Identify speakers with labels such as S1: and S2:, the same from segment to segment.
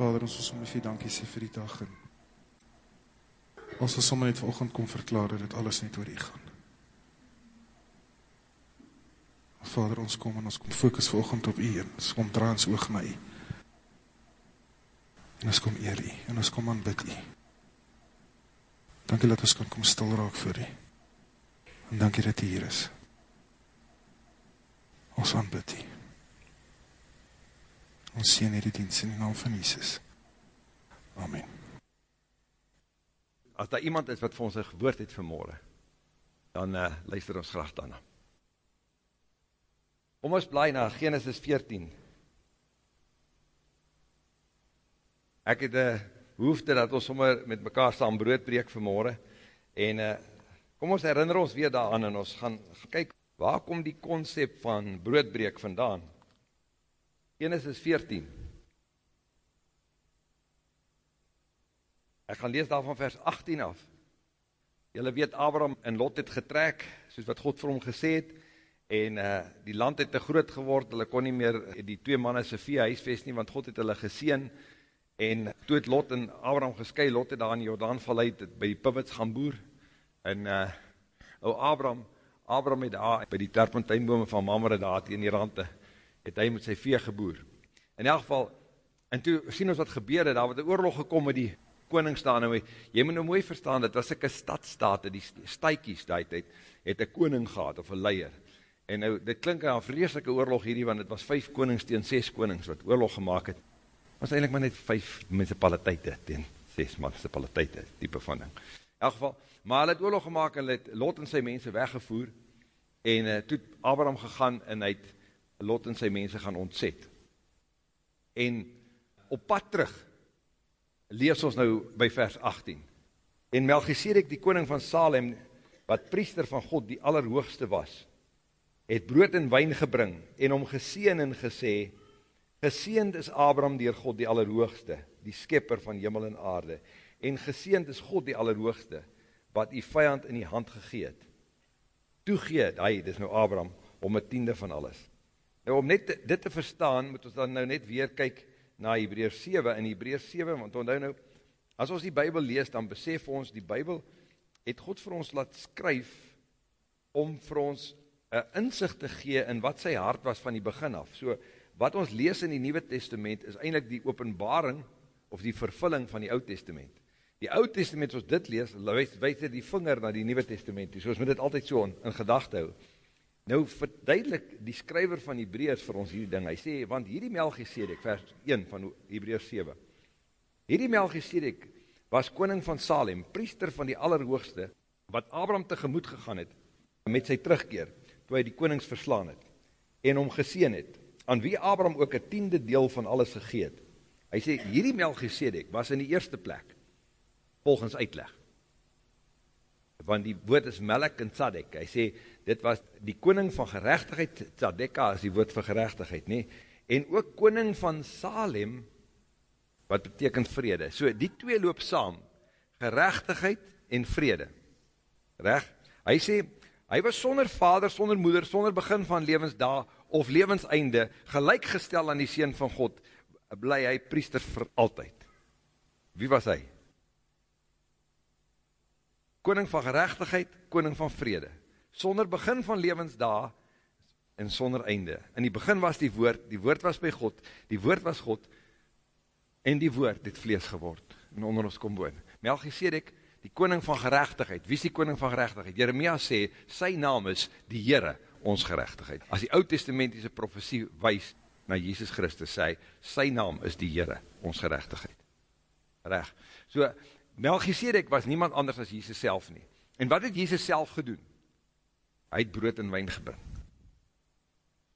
S1: Vader, ons wil sommer vir dankie sê vir die dag en ons wil sommer net vanochtend kom verklaar dat alles net oor u gaan. Vader, ons kom en ons kom focus vanochtend op u en ons kom draai ons oog na u. En ons kom eer u en ons kom aanbid u. Dankie dat ons kan kom stil raak voor u. En dankie dat u hier is. Ons aanbid u. Ons sien hierdie dienst in die naam van Jesus. Amen.
S2: As daar iemand is wat vir ons een gewoord het vanmorgen, dan uh, luister ons graag daarna. Kom ons blaai na Genesis 14. Ek het een hoefte dat ons sommer met mekaar saam brood breek vanmorgen, en uh, kom ons herinner ons weer daaraan, en ons gaan kyk, waar kom die concept van broodbreek vandaan? Genesis 14. Ek gaan lees daar van vers 18 af. Julle weet, Abraham en Lot het getrek, soos wat God vir hom gesê het, en uh, die land het te groot geword, hulle kon nie meer die twee manne se vee huisvest nie, want God het hulle geseen, en toe het Lot en Abraham geskei, Lot het daar in Jordaan verleid, by die pivots gaan boer, en uh, o Abraham, Abraham het daar by die terpentijnbome van Mamre daar in die rande, het hy met sy vee geboer. In elk geval, en toe sien ons wat gebeur het, daar wat die oorlog gekom met die koningstaan, nou, jy moet nou mooi verstaan, dit was ek een stadstate, die stuikies die tijd, het een koning gehad, of een leier, en nou, dit klink een vreselike oorlog hierdie, want het was vijf konings tegen ses konings, wat oorlog gemaakt het, was eindelijk maar net vijf municipaliteite, tegen ses municipaliteite, type van ding. In elk geval, maar hy het oorlog gemaakt, en hy het Lot en sy mense weggevoer, en uh, toe Abraham gegaan, en hy het Lot en sy mense gaan ontzet. En op pad terug, lees ons nou by vers 18. En Melchizedek, die koning van Salem, wat priester van God, die allerhoogste was, het brood en wijn gebring, en om geseen en gesê, geseend is Abraham dier God die allerhoogste, die skepper van jimmel en aarde, en geseend is God die allerhoogste, wat die vijand in die hand gegeet. Toegeet, hy, dit is nou Abraham, om het tiende van alles. Nou om net dit te verstaan, moet ons dan nou net weer kyk na Hebreërs 7, in Hebreërs 7, want onthou nou, as ons die Bybel lees, dan besef ons, die Bybel het God vir ons laat skryf, om vir ons een inzicht te gee in wat sy hart was van die begin af. So, wat ons lees in die Nieuwe Testament, is eindelijk die openbaring, of die vervulling van die Oud Testament. Die Oud Testament, as ons dit lees, wijs die vinger na die Nieuwe Testament, so ons moet dit altyd so in, in gedachte hou. Nou verduidelik die skryver van Hebreërs vir ons hierdie ding. Hy sê want hierdie Melchisedek vers 1 van Hebreërs 7. Hierdie Melchisedek was koning van Salem, priester van die Allerhoogste wat Abraham tegemoet gegaan het met sy terugkeer toe hy die konings verslaan het en hom geseën het aan wie Abraham ook 'n tiende deel van alles gegee het. Hy sê hierdie Melchisedek was in die eerste plek volgens uitleg want die woord is Melek en Tzadek, hy sê, dit was die koning van gerechtigheid, Tzadeka is die woord vir gerechtigheid, nie? en ook koning van Salem, wat beteken vrede, so die twee loop saam, gerechtigheid en vrede, recht, hy sê, hy was sonder vader, sonder moeder, sonder begin van levensda, of levenseinde, gelijkgestel aan die Seen van God, bly hy priester vir altyd. Wie was hy? koning van gerechtigheid, koning van vrede, sonder begin van levensdaag, en sonder einde. In die begin was die woord, die woord was by God, die woord was God, en die woord het vlees geword, en onder ons kom woon. Melchisedek, die koning van gerechtigheid, wie is die koning van gerechtigheid? Jeremia sê, sy naam is die Heere, ons gerechtigheid. As die oud-testamentiese profesie wees na Jesus Christus, sê, sy naam is die Heere, ons gerechtigheid. Reg. So, Melchisedek was niemand anders as Jesus self nie. En wat het Jesus self gedoen? Hy het brood en wijn gebring.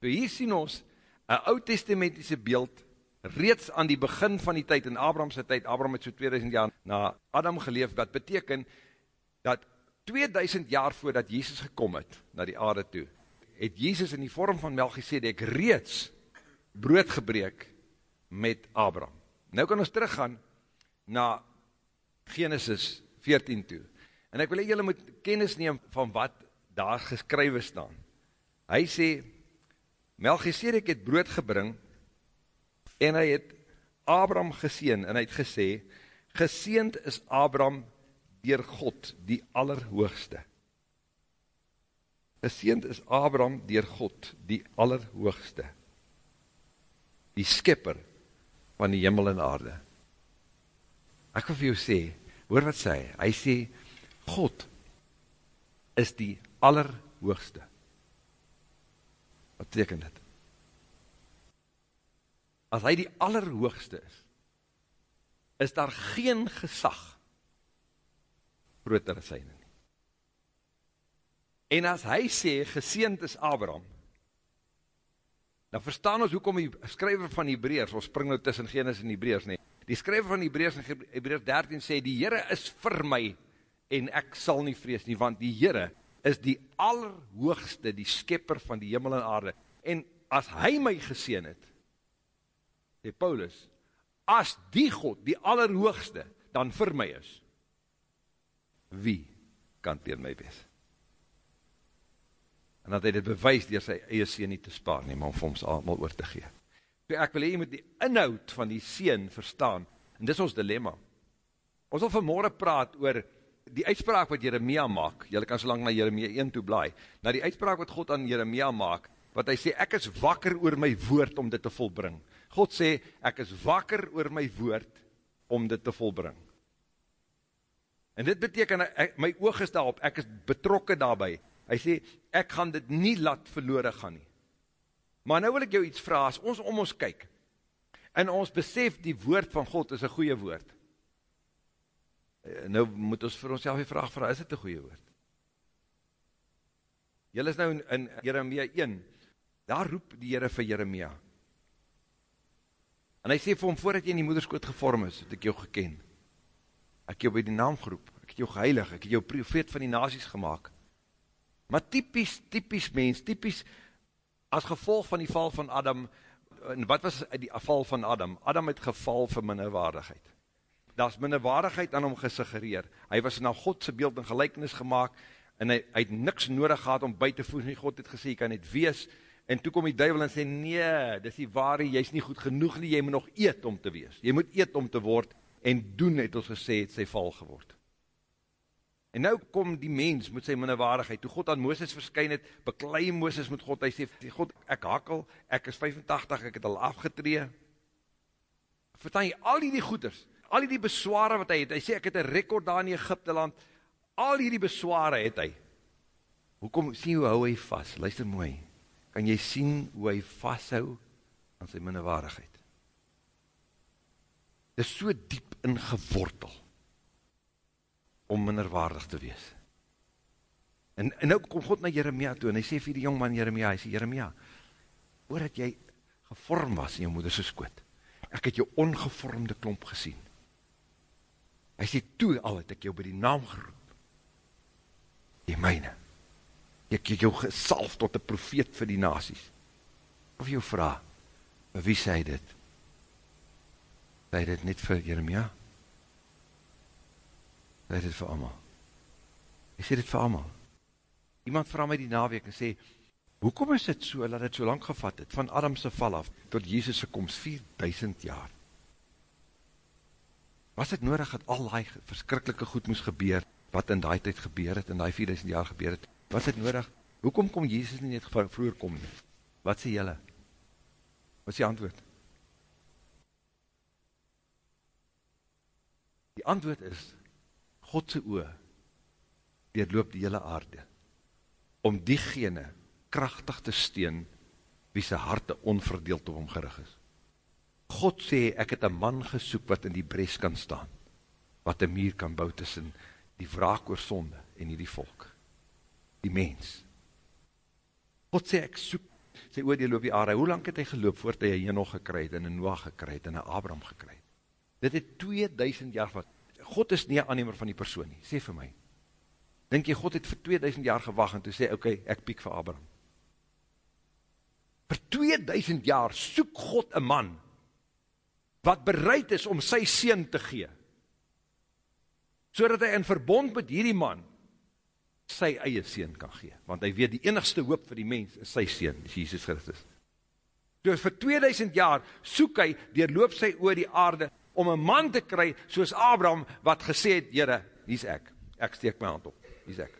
S2: So hier sien ons, een oud-testamentiese beeld, reeds aan die begin van die tyd, in Abrahamse tyd, Abraham het so 2000 jaar na Adam geleef, wat beteken, dat 2000 jaar voordat Jesus gekom het, na die aarde toe, het Jesus in die vorm van Melchisedek reeds brood gebreek met Abraham. Nou kan ons teruggaan na Genesis 14 toe. En ek wil hy julle moet kennis neem van wat daar geskrywe staan. Hy sê, Melchisedek het brood gebring, en hy het Abraham geseen, en hy het gesê, geseend is Abraham dier God, die allerhoogste. Geseend is Abraham dier God, die allerhoogste. Die skipper van die hemel en aarde. Ek wil vir jou sê, hoor wat sê, hy sê, God is die allerhoogste. Wat teken dit? as hy die allerhoogste is, is daar geen gesag groter as hy nie. En as hy sê, geseend is Abraham, dan verstaan ons hoekom die skryver van Hebreërs, ons spring nou tussen Genesis en Hebreërs nie, die skryver van Hebreërs in Hebreërs 13 sê, die Here is vir my, en ek sal nie vrees nie, want die Here is die allerhoogste, die skepper van die hemel en aarde, en as hy my geseen het, sê Paulus, as die God, die allerhoogste, dan vir my is, wie kan tegen my wees? En dat hy dit bewys dier sy eie sien nie te spaar nie, maar om vir ons allemaal oor te gee. So ek wil hier met die inhoud van die sien verstaan, en dis ons dilemma. Ons wil vanmorgen praat oor die uitspraak wat Jeremia maak, jylle kan so lang na Jeremia 1 toe blaai, na die uitspraak wat God aan Jeremia maak, wat hy sê, ek is wakker oor my woord om dit te volbring. God sê, ek is wakker oor my woord om dit te volbring. En dit beteken, ek, my oog is daarop, ek is betrokke daarby. Hy sê, ek gaan dit nie laat verloore gaan nie. Maar nou wil ek jou iets vraag, as ons om ons kyk, en ons besef die woord van God is een goeie woord, nou moet ons vir ons self die vraag vraag, is dit een goeie woord? Julle is nou in, in Jeremia 1, daar roep die Heere vir Jeremia, En hy sê vir hom, voordat jy in die moederskoot gevorm is, het ek jou geken. Ek jou by die naam geroep, ek het jou geheilig, ek het jou profeet van die nazies gemaakt. Maar typisch, typisch mens, typisch, as gevolg van die val van Adam, en wat was die val van Adam? Adam het geval vir minderwaardigheid. Daar is minderwaardigheid aan hom gesuggereer. Hy was na Godse beeld en gelijkenis gemaakt, en hy, hy het niks nodig gehad om buiten voet, nie. God het gesê, hy kan het wees, En toe kom die duivel en sê, nee, dis die ware, jy is nie goed genoeg nie, jy moet nog eet om te wees. Jy moet eet om te word, en doen het ons gesê, het sy val geword. En nou kom die mens met sy minderwaardigheid, toe God aan Mooses verskyn het, beklei Mooses met God, hy sê, God, ek hakkel, ek is 85, ek het al afgetree. Vertaan jy, al die die goeders, al die die besware wat hy het, hy sê, ek het een rekord daar in Egypte land, al die die besware het hy. Hoekom, sien hoe hou hy vast, luister mooi, kan jy sien hoe hy vasthou aan sy minderwaardigheid. Dit is so diep ingewortel om minderwaardig te wees. En, en nou kom God na Jeremia toe en hy sê vir die jongman Jeremia, hy sê Jeremia, voordat jy gevorm was in jou moederse skoot, ek het jou ongevormde klomp gesien. Hy sê, toe al het ek jou by die naam geroep, die myne, ek het jou gesalf tot een profeet vir die nasies. Of jou vraag, wie sê dit? Sê dit net vir Jeremia? Sê dit vir allemaal? Ek sê dit vir allemaal. Iemand vraag my die naweek en sê, hoekom is dit so, dat het so lang gevat het, van Adamse val af, tot Jezus' komst, 4000 jaar? Was het nodig dat al die verskrikkelike goed moes gebeur, wat in die tijd gebeur het, in die 4000 jaar gebeur het, Wat het nodig? Hoekom kom Jezus nie net vroeger kom nie? Wat sê jylle? Wat is die antwoord? Die antwoord is, Godse oe, deurloop die hele aarde, om diegene krachtig te steen, wie sy harte onverdeeld op hom gerig is. God sê, ek het een man gesoek wat in die bres kan staan, wat een muur kan bou tussen die wraak oor sonde en die volk die mens. God sê, ek soek, sy oordeel loop die aarde, hoe lang het hy geloop, voordat hy hier nog gekry het, en een Noah gekry het, en een Abraham gekry het? Dit het 2000 jaar wat, God is nie een aannemer van die persoon nie, sê vir my. Denk jy, God het vir 2000 jaar gewag, en toe sê, oké, okay, ek piek vir Abraham. Vir 2000 jaar soek God een man, wat bereid is om sy sien te gee, so dat hy in verbond met hierdie man, sy eie seen kan gee, want hy weet die enigste hoop vir die mens is sy seen, is Jesus Christus. Dus vir 2000 jaar soek hy, deurloop sy oor die aarde, om een man te kry, soos Abraham, wat gesê het, Heere, hier is ek, ek steek my hand op, hier is ek.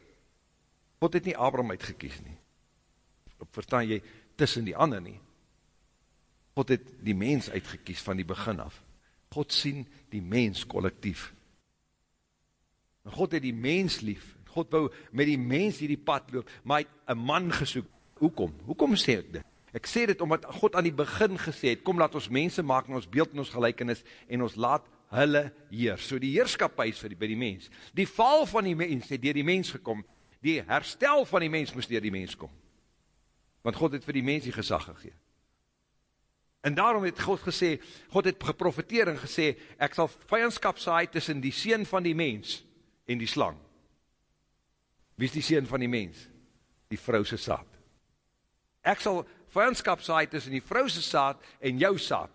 S2: God het nie Abraham uitgekies nie, verstaan jy, tussen die ander nie. God het die mens uitgekies van die begin af. God sien die mens collectief. God het die mens lief. God wou met die mens die die pad loop, maar hy het een man gesoek. Hoekom? Hoekom sê ek dit? Ek sê dit omdat God aan die begin gesê het, kom laat ons mense maak in ons beeld en ons gelijkenis, en ons laat hulle heers. So die heerskap is vir die, by die mens. Die val van die mens het dier die mens gekom. Die herstel van die mens moest dier die mens kom. Want God het vir die mens die gezag gegeen. En daarom het God gesê, God het geprofiteer en gesê, ek sal vijandskap saai tussen die sien van die mens en die slang. Wie is die sien van die mens? Die vrouwse saad. Ek sal vijandskap saai tussen die vrouwse saad en jou saad.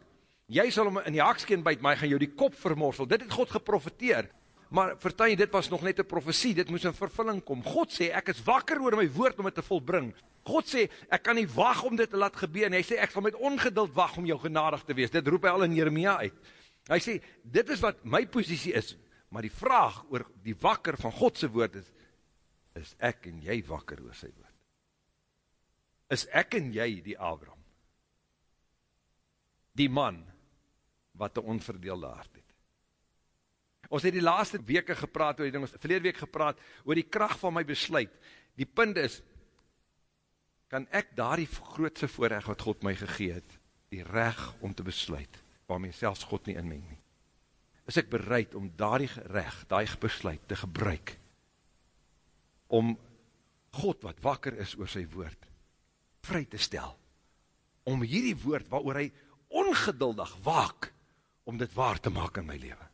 S2: Jy sal om in die hakskeen byt, maar hy gaan jou die kop vermorsel. Dit het God geprofiteer. Maar vertel jy, dit was nog net een profesie, dit moes in vervulling kom. God sê, ek is wakker oor my woord om het te volbring. God sê, ek kan nie wacht om dit te laat gebeur, en hy sê, ek sal met ongeduld wacht om jou genadig te wees, dit roep hy al in Jeremia uit, hy sê, dit is wat my posiesie is, maar die vraag oor die wakker van Godse woord is, is ek en jy wakker oor sy woord? Is ek en jy die Abraham? Die man, wat die onverdeelde hart het. Ons het die laaste weke gepraat, oor die ding, ons verlede week gepraat, oor die kracht van my besluit. Die punt is, kan ek daar die grootste voorrecht wat God my gegeet, die recht om te besluit, waarmee selfs God nie inmeng nie. Is ek bereid om daar die recht, daar die besluit te gebruik, om God wat wakker is oor sy woord, vry te stel, om hierdie woord waar hy ongeduldig waak, om dit waar te maak in my leven.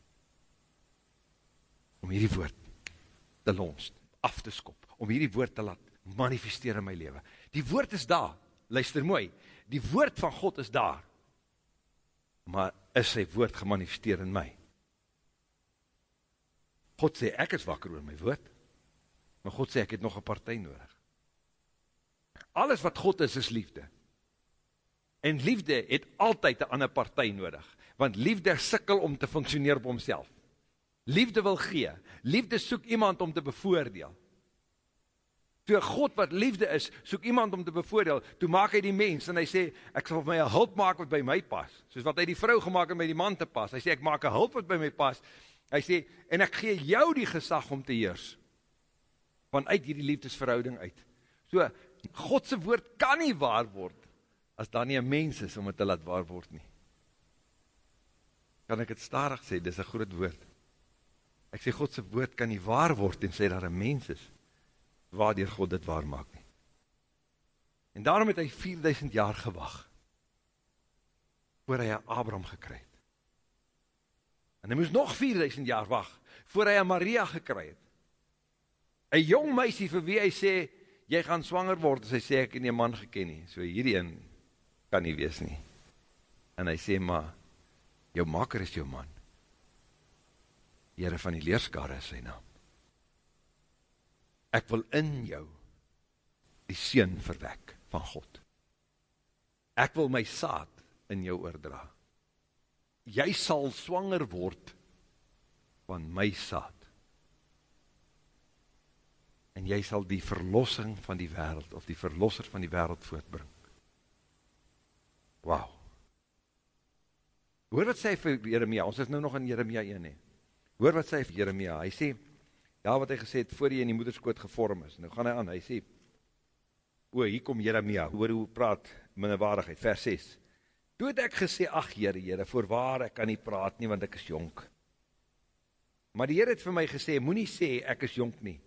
S2: Om hierdie woord te lonst, af te skop, om hierdie woord te laat manifesteer in my leven. Die woord is daar, luister mooi, die woord van God is daar, maar is sy woord gemanifesteer in my? God sê, ek is wakker oor my woord, maar God sê, ek het nog een partij nodig. Alles wat God is, is liefde. En liefde het altyd een ander partij nodig, want liefde sikkel om te functioneer op homself. Liefde wil gee, liefde soek iemand om te bevoordeel. Toe God wat liefde is, soek iemand om te bevoordeel, toe maak hy die mens, en hy sê, ek sal vir my een hulp maak wat by my pas, soos wat hy die vrou gemaakt en by die man te pas, hy sê, ek maak een hulp wat by my pas, hy sê, en ek gee jou die gesag om te heers, vanuit hierdie liefdesverhouding uit. So, Godse woord kan nie waar word, as daar nie een mens is om het te laat waar word nie. Kan ek het starig sê, dit is een groot woord. Ek sê, Godse woord kan nie waar word, en sê daar een mens is, waardoor God dit waar maak nie. En daarom het hy 4000 jaar gewag, voor hy Abraham gekry het. En hy moes nog 4000 jaar wacht, voor hy Maria gekry het. Een jong meisie vir wie hy sê, jy gaan swanger word, as hy sê, ek in die man geken nie, so hierdie een kan nie wees nie. En hy sê, maar, jou maker is jou man. Heere van die leerskare is sy naam ek wil in jou die sien verwek van God. Ek wil my saad in jou oordra. Jy sal swanger word van my saad. En jy sal die verlossing van die wereld, of die verlosser van die wereld voortbring. Wauw. Hoor wat sê vir Jeremia, ons is nou nog in Jeremia 1 he. Hoor wat sê Jeremia, hy sê, Ja, wat hy gesê het, voor hy in die moederskoot gevorm is. Nou gaan hy aan, hy sê, o, hier kom Jeremia, hoor hoe praat minnewaardigheid, vers 6. Toe het ek gesê, ach Heere, Heere, voorwaar, ek kan nie praat nie, want ek is jonk. Maar die Heer het vir my gesê, moet nie sê, ek is jonk nie.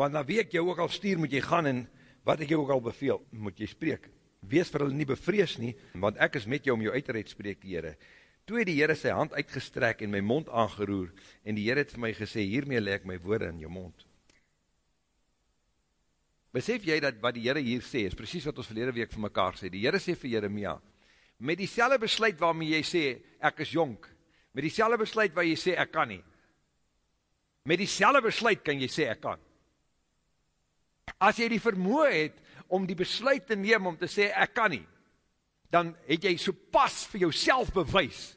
S2: Want na wie ek jou ook al stuur, moet jy gaan, en wat ek jou ook al beveel, moet jy spreek. Wees vir hulle nie bevrees nie, want ek is met jou om jou uit te red, spreek die Heere. Toe het die Heere sy hand uitgestrek en my mond aangeroer, en die Heere het vir my gesê, hiermee leek my woorde in jou mond. Besef jy dat wat die Heere hier sê, is precies wat ons verlede week vir mekaar sê. Die Heere sê vir Jeremia, met die selle besluit waarmee jy sê, ek is jonk, met die selle besluit waar jy sê, ek kan nie, met die selle besluit kan jy sê, ek kan. As jy die vermoe het, om die besluit te neem om te sê, ek kan nie, dan het jy so pas vir jouself bewys,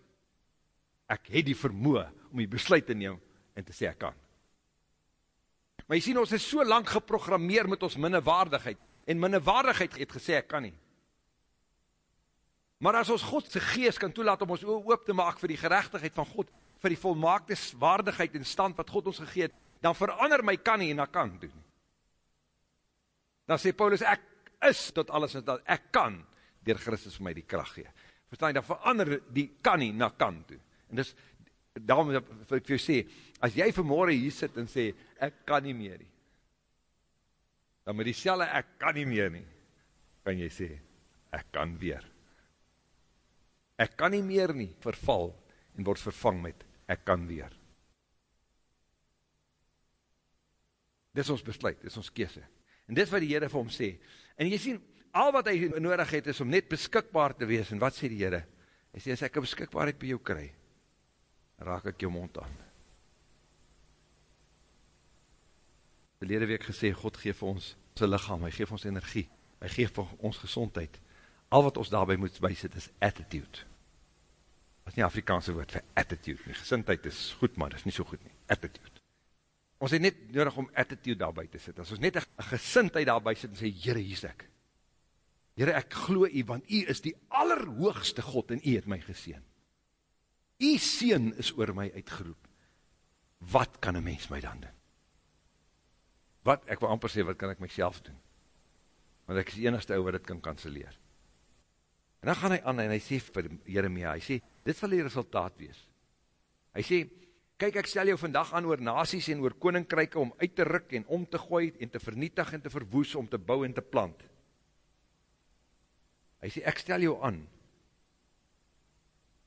S2: ek het die vermoe om die besluit te neem en te sê ek kan. Maar jy sien, ons is so lang geprogrammeer met ons minnewaardigheid, en minnewaardigheid het gesê ek kan nie. Maar as ons Godse geest kan toelaat om ons oop te maak vir die gerechtigheid van God, vir die volmaakte waardigheid en stand wat God ons gegeet, dan verander my kan nie en dan kan doen. Dan sê Paulus, ek is tot alles dat ek kan, dier Christus vir my die kracht gee. Verstaan jy, dan verander die kan nie na kan doen. En dis, daarom wil ek vir jou sê, as jy vanmorgen hier sit en sê, ek kan nie meer nie, dan met die selle, ek kan nie meer nie, kan jy sê, ek kan weer. Ek kan nie meer nie, verval, en word vervang met, ek kan weer. Dit is ons besluit, dit is ons kese. En dit is wat die Heere vir hom sê. En jy sien, al wat hy nodig het, is om net beskikbaar te wees. En wat sê die Heere? Hy sê, as ek een beskikbaarheid by jou kry, raak ek jou mond aan. Verlede week gesê, God geef ons sy lichaam, hy geef ons energie, hy geef ons gezondheid. Al wat ons daarby moet bysit is attitude. Dat is nie Afrikaanse woord vir attitude nie. Gesindheid is goed, maar dat is nie so goed nie. Attitude. Ons het net nodig om attitude daarby te sit. As ons net een gesindheid daarby sit en sê, Heere, hier is ek. Heere, ek glo u, want u is die allerhoogste God en u het my geseen. U seen is oor my uitgeroep. Wat kan een mens my dan doen? Wat, ek wil amper sê, wat kan ek myself doen? Want ek is die enigste ou wat dit kan kanseleer. En dan gaan hy aan en hy sê vir Jeremia, hy sê, dit sal die resultaat wees. Hy sê, kyk ek stel jou vandag aan oor nasies en oor koninkryke om uit te ruk en om te gooi en te vernietig en te verwoes, om te bou en te plant. Hy sê, ek stel jou aan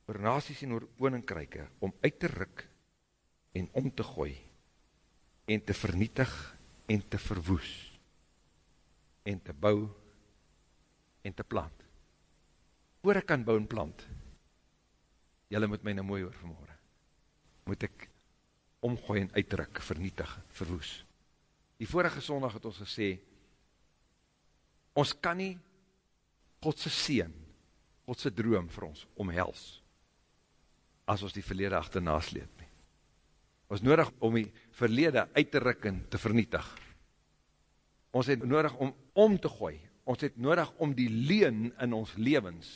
S2: oor nasies en oor koninkryke om uit te ruk en om te gooi en te vernietig en te verwoes en te bou en te plant. Voor ek kan bou en plant, jylle moet my nou mooi oor vanmorgen, moet ek omgooi en uitdruk, vernietig, verwoes. Die vorige sondag het ons gesê, ons kan nie Godse seen, Godse droom vir ons omhels, as ons die verlede achterna sleep nie. Ons nodig om die verlede uit te ruk en te vernietig. Ons het nodig om om te gooi. Ons het nodig om die leen in ons levens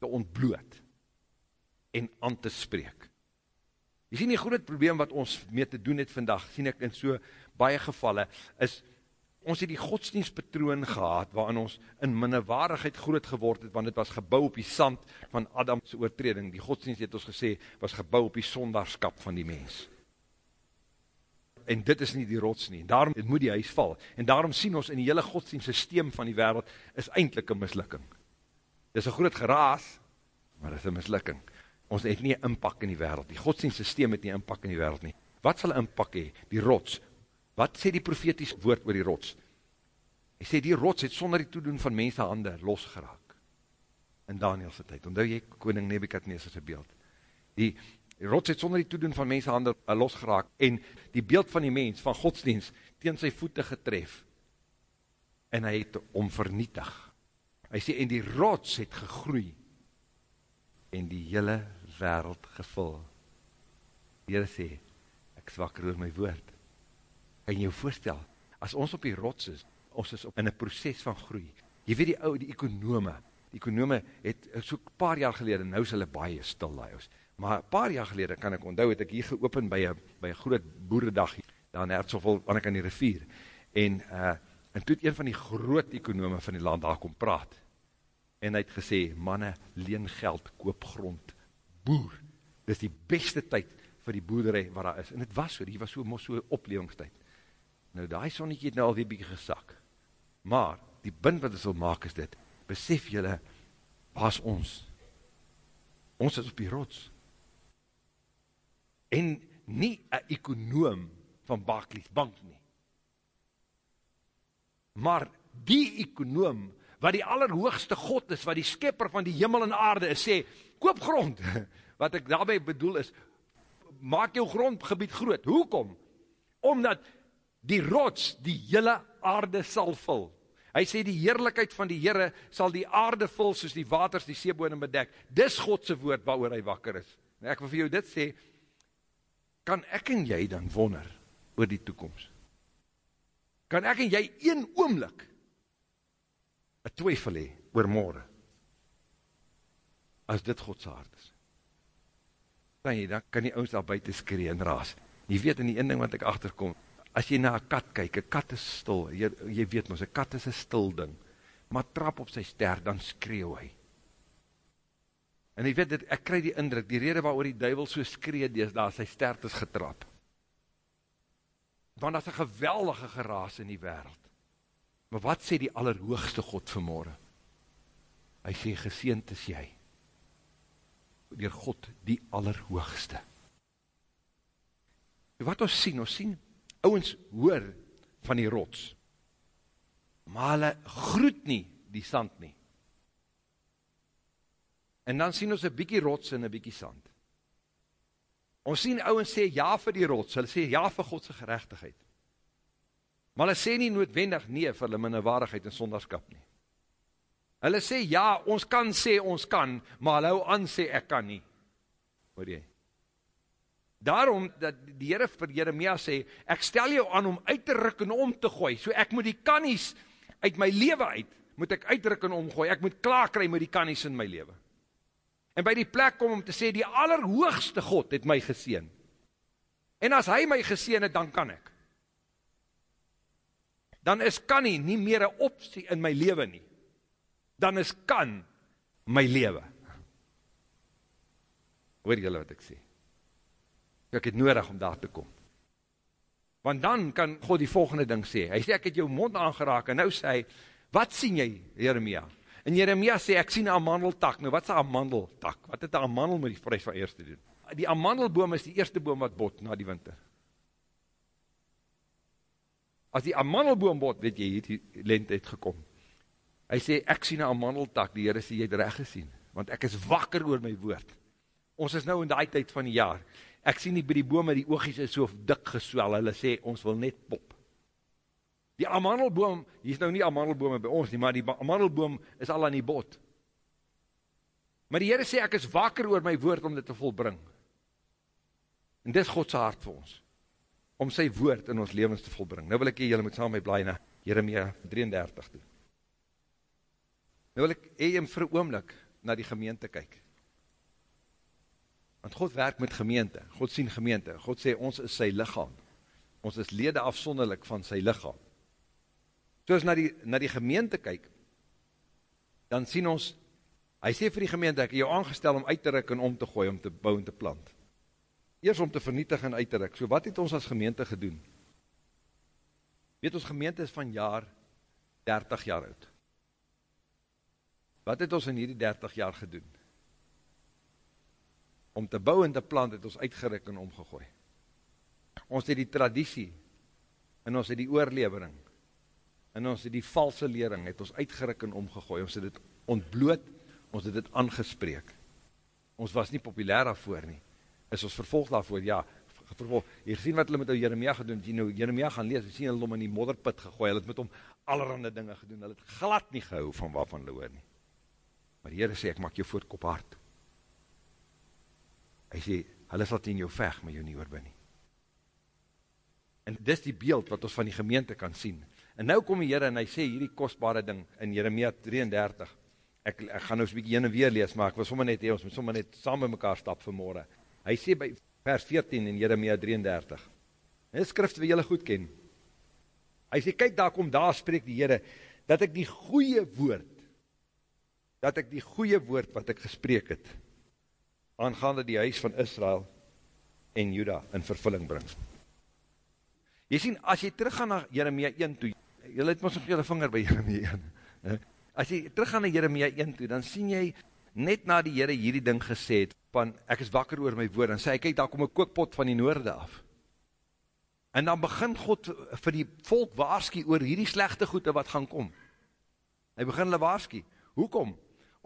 S2: te ontbloot en aan te spreek. Jy sien die groot probleem wat ons mee te doen het vandag, sien ek in so baie gevalle, is ons het die godsdienstpatroon gehad, waarin ons in minnewaardigheid groot geword het, want het was gebouw op die sand van Adamse oortreding. Die godsdienst het ons gesê, was gebouw op die sondagskap van die mens. En dit is nie die rots nie, en daarom moet die huis val. En daarom sien ons in die hele godsdienst systeem van die wereld, is eindelijk een mislukking. Dit is een groot geraas, maar dit is een mislukking. Ons het nie een inpak in die wereld, die godsdienst systeem het nie een inpak in die wereld nie. Wat sal een inpak hee? Die rots, Wat sê die profetisch woord oor die rots? Hy sê die rots het sonder die toedoen van mense hande losgeraak. In Danielse tyd. Ondou jy koning Nebukadneser se beeld. Die, die rots het sonder die toedoen van mense hande uh, losgeraak en die beeld van die mens, van godsdienst, teen sy voete getref. En hy het om vernietig. Hy sê, en die rots het gegroei en die hele wereld gevul. Die Heere sê, ek zwakker oor my woord kan jy jou voorstel, as ons op die rots is, ons is op in een proces van groei, jy weet die ou, die ekonome, die ekonome het so paar jaar gelede, nou is hulle baie stil laaios, maar paar jaar gelede kan ek onthou, het ek hier geopen by een, by een groot boeredag, daar in Hertzofel, aan ek aan die rivier, en, uh, en toe het een van die groot ekonome van die land daar kom praat, en hy het gesê, manne, leen geld, koop grond, boer, dit is die beste tyd vir die boerderij waar daar is, en het was so, die was so, so oplevingstijd, Nou die sonnetje het nou alweer bykie gesak. Maar, die bind wat ons wil maak is dit, besef jylle, waar is ons? Ons is op die rots. En nie een econoom van Barclays Bank nie. Maar die econoom, wat die allerhoogste God is, wat die skepper van die jimmel en aarde is, sê, koop grond. Wat ek daarmee bedoel is, maak jou grondgebied groot. Hoekom? Omdat die rots die hele aarde sal vul. Hy sê die heerlijkheid van die Heere sal die aarde vul soos die waters die seebodem bedek. Dis Godse woord waarover hy wakker is. En ek wil vir jou dit sê, kan ek en jy dan wonder oor die toekomst? Kan ek en jy een oomlik een twyfel hee oor morgen? As dit Godse hart is. Dan, jy, dan kan die ouders daar buiten skree en raas. Jy weet in die ene ding wat ek achterkom, as jy na een kat kyk, een kat is stil, jy, jy weet ons, een kat is een stil ding, maar trap op sy ster, dan skreeuw hy. En jy weet, ek krij die indruk, die rede waar die duivel so skreeuw dees, daar sy stert is getrap. Want dat is een geweldige geraas in die wereld. Maar wat sê die allerhoogste God vanmorgen? Hy sê, geseend is jy. Door God die allerhoogste. Wat ons sien, ons sien ouwens hoor van die rots, maar hulle groet nie die sand nie. En dan sien ons een bykie rots en een bykie sand. Ons sien ouwens sê ja vir die rots, hulle sê ja vir Godse gerechtigheid. Maar hulle sê nie noodwendig nee vir hulle minnewaardigheid en sonderskap nie. Hulle sê ja, ons kan sê ons kan, maar hulle hou aan sê ek kan nie. Hoor jy? Daarom dat die Here vir Jeremia sê, ek stel jou aan om uit te ruk en om te gooi. So ek moet die kannies uit my lewe uit, moet ek uitruk en omgooi. Ek moet klaar kry met die kannies in my lewe. En by die plek kom om te sê die allerhoogste God het my geseën. En as hy my geseën het, dan kan ek. Dan is kan nie nie meer 'n opsie in my lewe nie. Dan is kan my lewe. Hoor julle wat ek sê? Ek het nodig om daar te kom. Want dan kan God die volgende ding sê, hy sê, ek het jou mond aangeraak, en nou sê hy, wat sien jy, Jeremia? En Jeremia sê, ek sien een amandeltak, nou wat is een amandeltak? Wat het een amandel met die prijs van eerst te doen? Die amandelboom is die eerste boom wat bot na die winter. As die amandelboom bot, weet jy, hier die lente het gekom. Hy sê, ek sien een amandeltak, die Heere sê, jy het recht gesien, want ek is wakker oor my woord. Ons is nou in die tijd van die jaar, ek sien nie by die bome, die oogies is so dik geswel, hulle sê, ons wil net pop. Die amandelboom, hier is nou nie amandelbome by ons nie, maar die amandelboom is al aan die bot. Maar die Heere sê, ek is wakker oor my woord om dit te volbring. En dit is Godse hart vir ons, om sy woord in ons levens te volbring. Nou wil ek hier, jylle moet saam my blaai na Jeremia 33 doen. Nou wil ek hier vir oomlik na die gemeente kyk. Want God werk met gemeente, God sien gemeente, God sê ons is sy lichaam, ons is lede afsonderlik van sy lichaam. So as na die, na die gemeente kyk, dan sien ons, hy sê vir die gemeente, ek jou aangestel om uit te ruk en om te gooi, om te bou en te plant. Eers om te vernietig en uit te ruk. So wat het ons as gemeente gedoen? Weet ons gemeente is van jaar 30 jaar oud. Wat het ons in hierdie 30 jaar gedoen? Om te bou en te plant, het ons uitgerik en omgegooi. Ons het die traditie, en ons het die oorlevering, en ons het die valse lering, het ons uitgerik en omgegooi, ons het dit ontbloot, ons het dit aangespreek. Ons was nie populair daarvoor nie, is ons vervolg daarvoor, ja, vervolg, jy gesien wat hulle met Jeremia gedoen, jy nou Jeremia gaan lees, jy sien hulle om in die modderpit gegooi, hulle het met hom allerhande dinge gedoen, hulle het glad nie gehou van waarvan hulle hoor nie. Maar die Heere sê, ek maak jou voortkop hard, Hy sê, hulle sal teen jou veg, maar jou nie oorbin nie. En dis die beeld wat ons van die gemeente kan sien. En nou kom die Heere en hy sê hierdie kostbare ding in Jeremia 33. Ek, ek gaan nou so'n bykie en weer lees, maar ek wil sommer net, hey, ons moet sommer net saam met mekaar stap vanmorgen. Hy sê by vers 14 in Jeremia 33. Dit skrift wat jylle goed ken. Hy sê, kyk daar kom, daar spreek die Heere, dat ek die goeie woord, dat ek die goeie woord wat ek gespreek het, aangaande die huis van Israel en Juda in vervulling bring. Jy sien, as jy teruggaan na Jeremia 1 toe, jy het ons op jylle vinger by Jeremia 1, as jy teruggaan na Jeremia 1 toe, dan sien jy net na die Heere hierdie ding gesê het, van ek is wakker oor my woord, en sê, kyk, daar kom een kookpot van die noorde af. En dan begin God vir die volk waarskie oor hierdie slechte goede wat gaan kom. Hy begin hulle waarskie. Hoekom?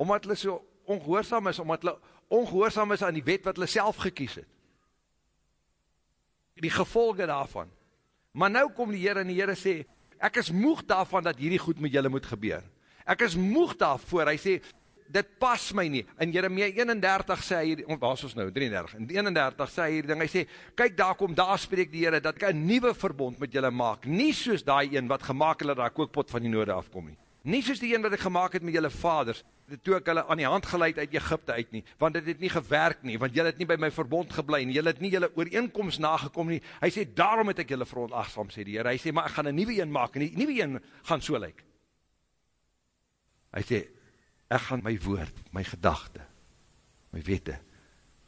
S2: Omdat hulle so ongehoorzaam is, omdat hulle ongehoorzaam is aan die wet wat hulle self gekies het. Die gevolge daarvan. Maar nou kom die Heer en die Heer sê, ek is moeg daarvan dat hierdie goed met julle moet gebeur. Ek is moeg daarvoor, hy sê, dit pas my nie. In Jeremia 31 sê hy, waar is ons nou, 33, in 31 sê hy hierdie ding, hy sê, kyk daar kom, daar spreek die Heere, dat ek een nieuwe verbond met julle maak, nie soos die een wat gemaakt hulle daar kookpot van die noorde afkom nie. Nie soos die een wat ek gemaakt het met julle vaders, toe ek hulle aan die hand geleid uit Egypte uit nie, want dit het nie gewerk nie, want julle het nie by my verbond geblei nie, julle het nie julle ooreenkomst nagekom nie, hy sê, daarom het ek julle veronachtsam, sê die Heer, hy sê, maar ek gaan een nieuwe een maak, en die nieuwe een gaan so lyk. Hy sê, ek gaan my woord, my gedachte, my wette,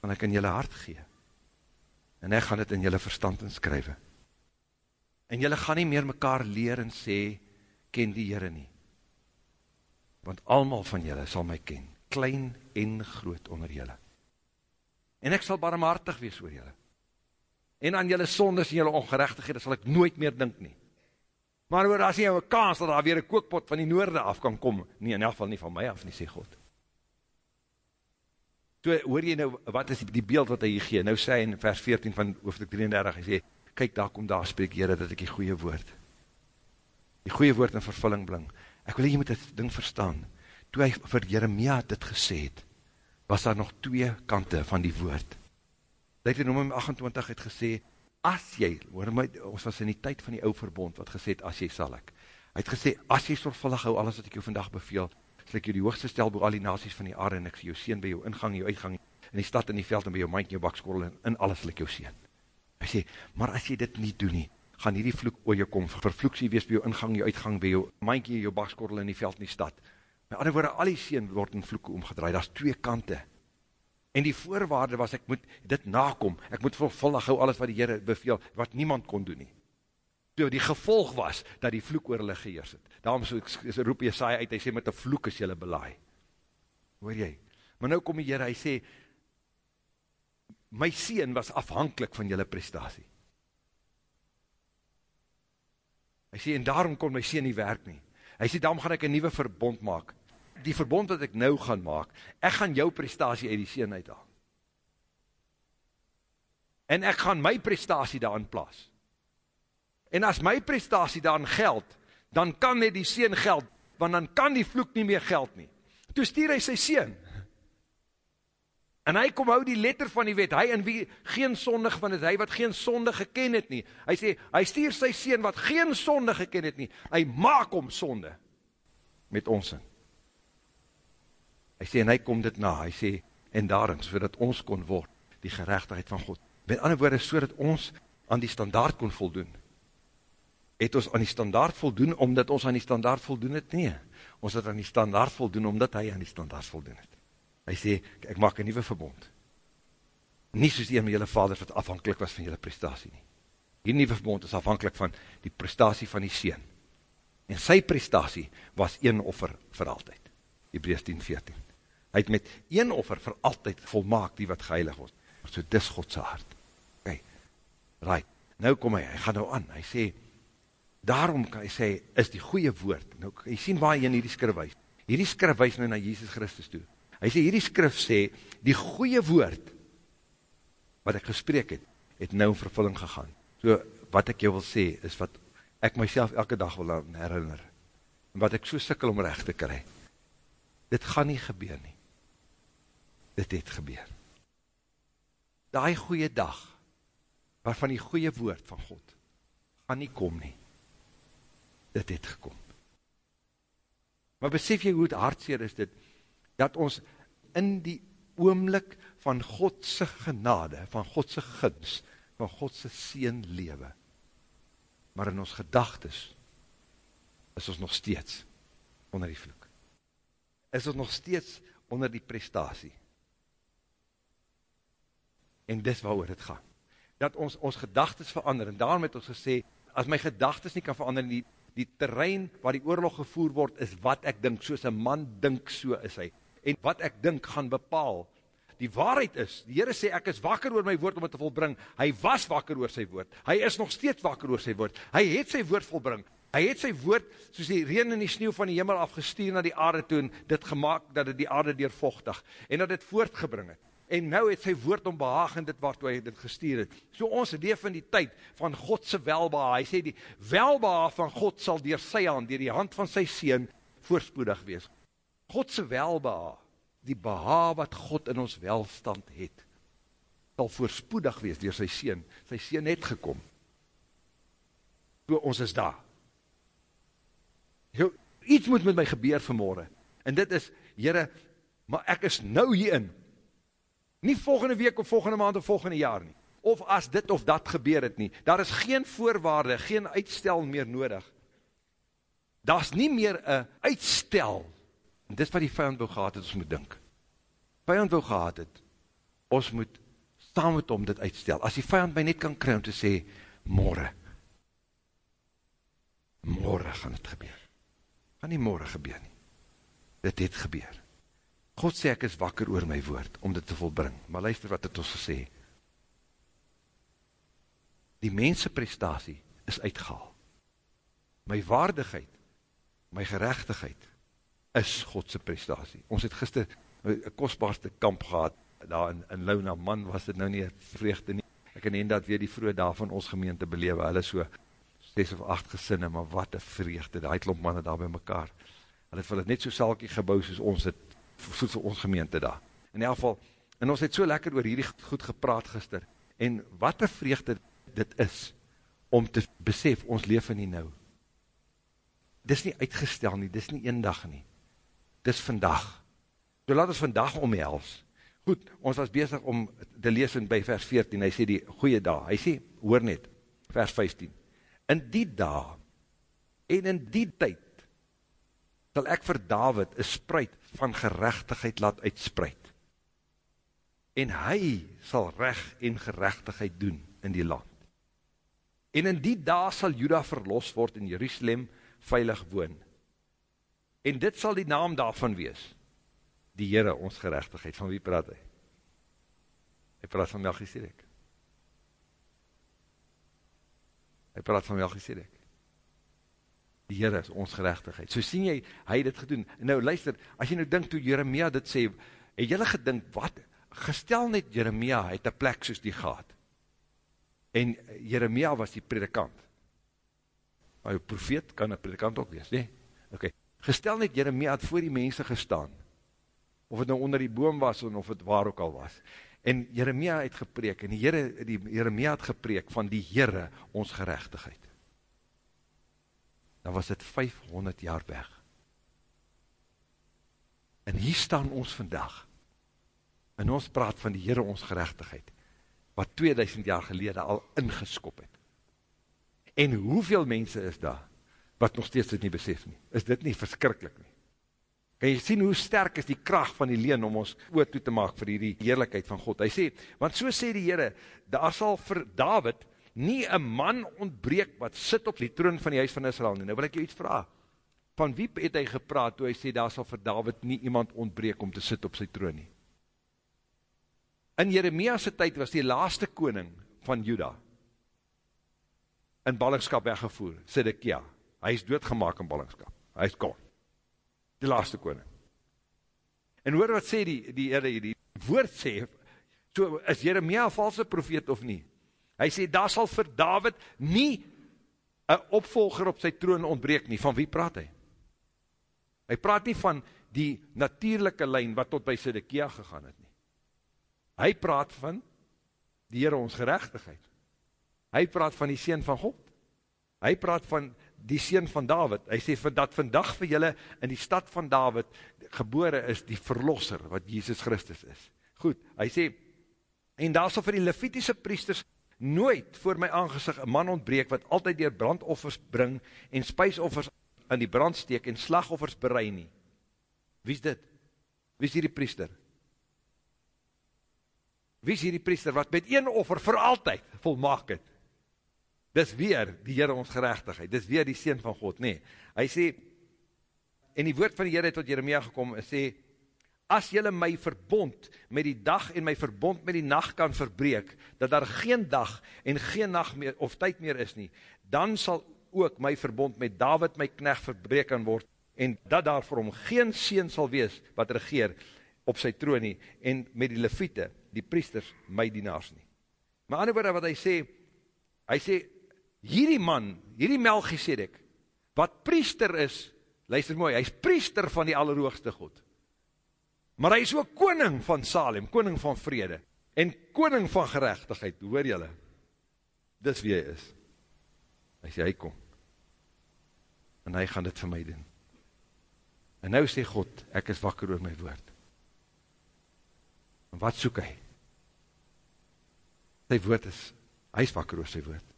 S2: gaan ek in jylle hart gee, en ek gaan het in jylle verstand inskrywe, en jylle gaan nie meer mekaar leer en sê, ken die Heere nie, want almal van jylle sal my ken, klein en groot onder jylle, en ek sal barmhartig wees oor jylle, en aan jylle sondes en jylle ongerechtighede sal ek nooit meer dink nie, Maar oor, as jy een kans dat daar weer een kookpot van die noorde af kan kom, nie in elk geval nie van my af nie, sê God. Toe hoor jy nou, wat is die beeld wat hy hier gee? Nou sê in vers 14 van hoofdstuk 33, hy sê, kyk daar kom daar spreek Heere, dat ek die goeie woord, die goeie woord in vervulling bling. Ek wil jy moet dit ding verstaan. Toe hy vir Jeremia dit gesê het, was daar nog twee kante van die woord. Deuteronomium 28 het gesê, as jy, hoor my, ons was in die tyd van die ou verbond, wat gesê het, as jy sal ek. Hy het gesê, as jy sorgvuldig hou, alles wat ek jou vandag beveel, sal ek jou die hoogste stel boe al die nasies van die aarde, en ek sal jou sien by jou ingang, jou uitgang, in die stad, in die veld, en by jou mind, jou bakskorrel, en in alles sal ek jou sien. Hy sê, maar as jy dit nie doen nie, gaan hierdie vloek oor jou kom, vervloek sy wees by jou ingang, jou uitgang, by jou mind, jou bakskorrel, in die veld, in die stad. Met ander woorde, al die sien word in vloeke omgedraai, daar is twee kante, En die voorwaarde was, ek moet dit nakom, ek moet vervullig hou alles wat die Heere beveel, wat niemand kon doen nie. Toe die gevolg was, dat die vloek oor hulle geheers het. Daarom so, so roep Jesaja uit, hy sê, met die vloek is julle belaai. Hoor jy? Maar nou kom die Heere, hy sê, my sien was afhankelijk van julle prestatie. Hy sê, en daarom kon my sien nie werk nie. Hy sê, daarom gaan ek een nieuwe verbond maak, die verbond wat ek nou gaan maak, ek gaan jou prestatie uit die seen uithaal. En ek gaan my prestatie daarin plaas. En as my prestatie daarin geld, dan kan net die seen geld, want dan kan die vloek nie meer geld nie. Toe stuur hy sy seen. En hy kom hou die letter van die wet, hy in wie geen sondig van het, hy wat geen sonde geken het nie. Hy sê, hy stuur sy seen wat geen sonde geken het nie, hy maak om sonde met ons in. Hy sê, en hy kom dit na, hy sê, en daarin, so dat ons kon word, die gerechtigheid van God. Met ander woorde, so dat ons aan die standaard kon voldoen. Het ons aan die standaard voldoen, omdat ons aan die standaard voldoen het? Nee, ons het aan die standaard voldoen, omdat hy aan die standaard voldoen het. Hy sê, ek maak een nieuwe verbond. Nie soos die een met jylle vaders, wat afhankelijk was van jylle prestatie nie. Die nieuwe verbond is afhankelijk van die prestatie van die seen. En sy prestatie was een offer vir altyd. Hebreus 10, 14. Hy het met een offer vir altyd volmaak die wat geheilig word. So dis Godse hart. Kijk, right, nou kom hy, hy gaan nou aan, hy sê, daarom kan hy sê, is die goeie woord, nou, hy sien waar hy in hierdie skrif wees, hierdie skrif wees nou na Jesus Christus toe, hy sê, hierdie skrif sê, die goeie woord, wat ek gesprek het, het nou in vervulling gegaan, so, wat ek jou wil sê, is wat ek myself elke dag wil herinner, en wat ek so sikkel om recht te kry, dit gaan nie gebeur nie, dit het gebeur. Daai goeie dag, waarvan die goeie woord van God, gaan nie kom nie. Dit het gekom. Maar besef jy hoe het hartseer is dit, dat ons in die oomlik van Godse genade, van Godse gins, van Godse seen lewe, maar in ons gedagtes, is ons nog steeds onder die vloek. Is ons nog steeds onder die prestatie en dis waar oor het gaan. Dat ons, ons gedagtes verander, en daarom het ons gesê, as my gedagtes nie kan verander, die, die terrein waar die oorlog gevoer word, is wat ek dink, soos een man dink, so is hy. En wat ek dink, gaan bepaal. Die waarheid is, die Heere sê, ek is wakker oor my woord om het te volbring, hy was wakker oor sy woord, hy is nog steeds wakker oor sy woord, hy het sy woord volbring, hy het sy woord, soos die reen en die sneeuw van die hemel afgestuur na die aarde toe, en dit gemaakt, dat het die aarde deurvochtig, en dat het voortgebring het en nou het sy woord om behaag in dit waartoe hy dit gestuur het. So ons leef in die tyd van Godse welbehaag. Hy sê die welbehaag van God sal dier sy hand, dier die hand van sy Seen, voorspoedig wees. Godse welbehaag, die behaag wat God in ons welstand het, sal voorspoedig wees dier sy Seen. Sy Seen het gekom. So ons is daar. So, iets moet met my gebeur vanmorgen. En dit is, Heere, maar ek is nou hierin, Nie volgende week of volgende maand of volgende jaar nie. Of as dit of dat gebeur het nie. Daar is geen voorwaarde, geen uitstel meer nodig. Daar is nie meer een uitstel. En dit wat die vijand wil gehad het, ons moet dink. Vijand wil gehad het, ons moet staan met om dit uitstel. As die vijand my net kan kry om te sê, morgen, morgen gaan het gebeur. Gaan nie morgen gebeur nie. Dit het gebeur. God sê ek is wakker oor my woord, om dit te volbring. Maar luister wat het ons gesê. Die mense prestatie is uitgehaal. My waardigheid, my gerechtigheid, is Godse prestatie. Ons het gister een kostbaarste kamp gehad, daar in, in Launa, man was dit nou nie vreugde nie. Ek kan heen dat weer die vroeg daar van ons gemeente belewe, hulle so 6 of 8 gesinne, maar wat een vreugde, die klomp manne daar by mekaar. Hulle het vir het net so salkie gebouw soos ons het voed vir ons gemeente daar. In die geval, en ons het so lekker oor hierdie goed gepraat gister, en wat een vreugde dit is, om te besef, ons leef in die nou. Dit is nie uitgestel nie, dit is nie een dag nie. Dit is vandag. So laat ons vandag omhels. Goed, ons was bezig om te lees in by vers 14, hy sê die goeie dag, hy sê, hoor net, vers 15, in die dag, en in die tyd, sal ek vir David een spruit van gerechtigheid laat uitspreid. En hy sal recht en gerechtigheid doen in die land. En in die dag sal Juda verlos word en Jerusalem veilig woon. En dit sal die naam daarvan wees. Die Heere, ons gerechtigheid. Van wie praat hy? Hy praat van Melchizedek. Hy praat van Melchizedek. Die Heere is ons gerechtigheid. So sien jy, hy het dit gedoen. Nou luister, as jy nou dink toe Jeremia dit sê, het jylle gedink, wat? Gestel net Jeremia het een plek soos die gehad. En Jeremia was die predikant. Maar jou profeet kan een predikant ook wees, nee? Ok, gestel net Jeremia het voor die mense gestaan. Of het nou onder die boom was, of het waar ook al was. En Jeremia het gepreek, en die, Heere, die Jeremia het gepreek van die Heere ons gerechtigheid dan was dit 500 jaar weg. En hier staan ons vandag, en ons praat van die Heere ons gerechtigheid, wat 2000 jaar gelede al ingeskop het. En hoeveel mense is daar, wat nog steeds dit nie besef nie? Is dit nie verskrikkelijk nie? Kan jy sien hoe sterk is die kracht van die leen om ons oor toe te maak vir die heerlijkheid van God? Hy sê, want so sê die Heere, daar sal vir David, nie een man ontbreek wat sit op die troon van die huis van Israel nie. Nou wil ek jou iets vraag. Van wie het hy gepraat toe hy sê, daar sal vir David nie iemand ontbreek om te sit op sy troon nie? In Jeremia's tyd was die laaste koning van Juda in ballingskap weggevoer, Sedekia. Hy is doodgemaak in ballingskap. Hy is kon. Die laaste koning. En hoor wat sê die, die, die, die woord sê, so is Jeremia valse profeet of nie? Hy sê, daar sal vir David nie een opvolger op sy troon ontbreek nie. Van wie praat hy? Hy praat nie van die natuurlijke lijn wat tot by Sedekia gegaan het nie. Hy praat van die Heere ons gerechtigheid. Hy praat van die Seen van God. Hy praat van die Seen van David. Hy sê, dat vandag vir julle in die stad van David gebore is die verlosser wat Jesus Christus is. Goed, hy sê, en daar sal vir die Levitiese priesters nooit voor my aangezicht een man ontbreek, wat altyd dier brandoffers bring, en spijsoffers aan die brand steek, en slagoffers berei nie. Wie is dit? Wie is hierdie priester? Wie is hierdie priester, wat met een offer vir altyd volmaak het? Dis weer die Heere ons gerechtigheid, dis weer die Seen van God, nee. Hy sê, en die woord van die Heere tot Jeremia gekom, en sê, as jylle my verbond met die dag en my verbond met die nacht kan verbreek, dat daar geen dag en geen nacht meer, of tyd meer is nie, dan sal ook my verbond met David my knecht verbreek kan word, en dat daar vir hom geen seen sal wees, wat regeer op sy troon nie, en met die leviete, die priesters my dienaars nie. Maar ander woorde wat hy sê, hy sê, hierdie man, hierdie Melchizedek, wat priester is, luister mooi, hy is priester van die allerhoogste God. Maar hy is ook koning van Salem, koning van vrede, en koning van gerechtigheid, hoor jylle? Dis wie hy is. Hy sê, hy kom. En hy gaan dit vir my doen. En nou sê God, ek is wakker oor my woord. En wat soek hy? Sy woord is, hy is wakker oor sy woord.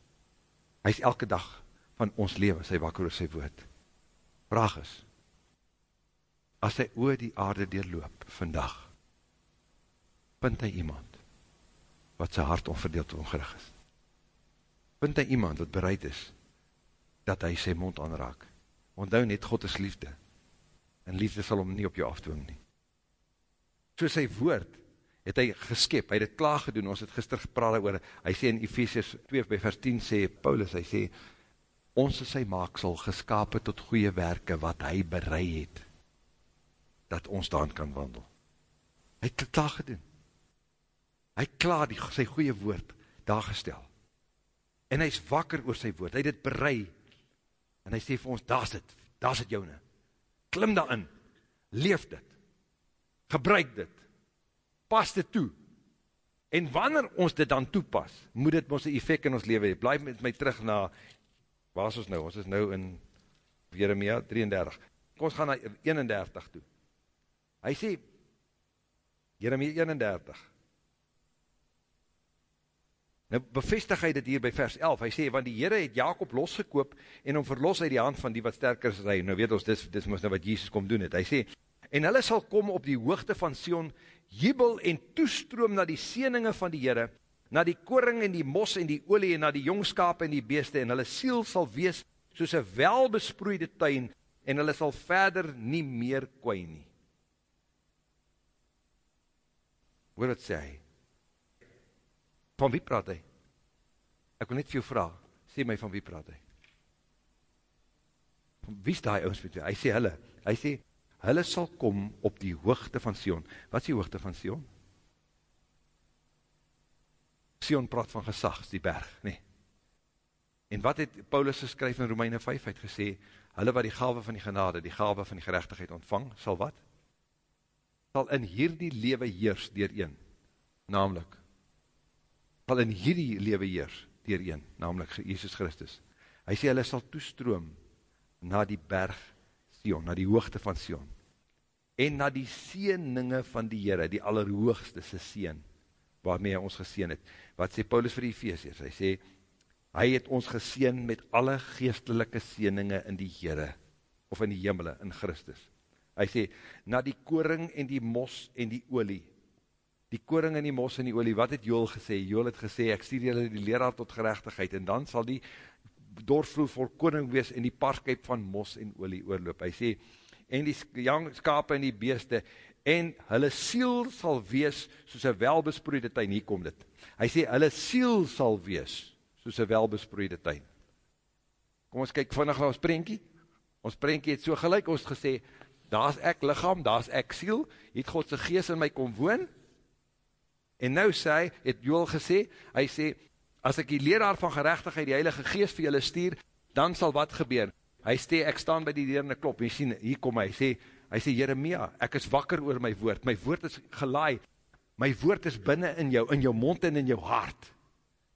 S2: Hy is elke dag van ons leven, sy wakker oor sy woord. Vraag is, as hy oor die aarde deurloop, vandag, vind hy iemand, wat sy hart onverdeeld ongerig is. Vind hy iemand, wat bereid is, dat hy sy mond aanraak. Onthou net, God is liefde, en liefde sal hom nie op jou afdwing nie. So sy woord het hy geskep, hy het het klaar gedoen, ons het gister gepraat oor, hy sê in Ephesians 2 by vers 10 sê Paulus, hy sê, ons is sy maaksel geskapen tot goeie werke wat hy bereid het, dat ons daan kan wandel. Hy het het klaar gedoen. Hy het klaar die, sy goeie woord daar gestel. En hy is wakker oor sy woord, hy het het bereid, en hy sê vir ons, daar is het, daar is het jou nie klim daarin, leef dit, gebruik dit, pas dit toe, en wanneer ons dit dan toepas, moet dit ons een effect in ons leven hee, blijf met my terug na, waar is ons nou, ons is nou in Jeremia 33, ons gaan na 31 toe, hy sê, Jeremia 31, Nou bevestig hy dit hier by vers 11, hy sê, want die Heere het Jacob losgekoop, en om verlos uit die hand van die wat sterker is hy, nou weet ons, dis, dis moest nou wat Jesus kom doen het, hy sê, en hulle sal kom op die hoogte van Sion, jubel en toestroom na die sieninge van die Heere, na die koring en die mos en die olie, en na die jongskap en die beeste, en hulle siel sal wees soos een welbesproeide tuin, en hulle sal verder nie meer kwaai nie. Hoor wat sê hy? Van wie praat hy? Ek wil net vir jou vraag, sê my van wie praat hy? Van wie is die ouds met jou? Hy sê hulle, hy sê, hulle sal kom op die hoogte van Sion. Wat is die hoogte van Sion? Sion praat van gesag, die berg, nee. En wat het Paulus geskryf in Romeine 5, hy het gesê, hulle wat die gave van die genade, die gave van die gerechtigheid ontvang, sal wat? Sal in hierdie lewe heers dier een, namelijk, sal in hierdie lewe heers, dier een, namelijk Jesus Christus. Hy sê, hulle sal toestroom na die berg Sion, na die hoogte van Sion, en na die seeninge van die Heere, die allerhoogste se seen, waarmee hy ons geseen het. Wat sê Paulus vir die feestjes? Hy sê, hy het ons geseen met alle geestelike seeninge in die Heere, of in die hemele, in Christus. Hy sê, na die koring en die mos en die olie, die koring en die mos en die olie, wat het Joel gesê? Joel het gesê, ek stuur julle die leraar tot gerechtigheid, en dan sal die doorvloed voor koning wees en die parskuip van mos en olie oorloop. Hy sê, en die skape en die beeste, en hulle siel sal wees soos een welbesproeide tuin, hier kom dit. Hy sê, hulle siel sal wees soos een welbesproeide tuin. Kom ons kyk vannig na ons prentjie. Ons prentjie het so gelijk, ons het gesê, daar is ek lichaam, daar is ek siel, het Godse geest in my kom woon, En nou sê hy, het Joel gesê, hy sê, as ek die leraar van gerechtigheid, die heilige geest vir julle stuur, dan sal wat gebeur? Hy sê, ek staan by die deur en ek klop, en sien, hier kom hy, hy sê, hy sê, Jeremia, ek is wakker oor my woord, my woord is gelaai, my woord is binnen in jou, in jou mond en in jou hart,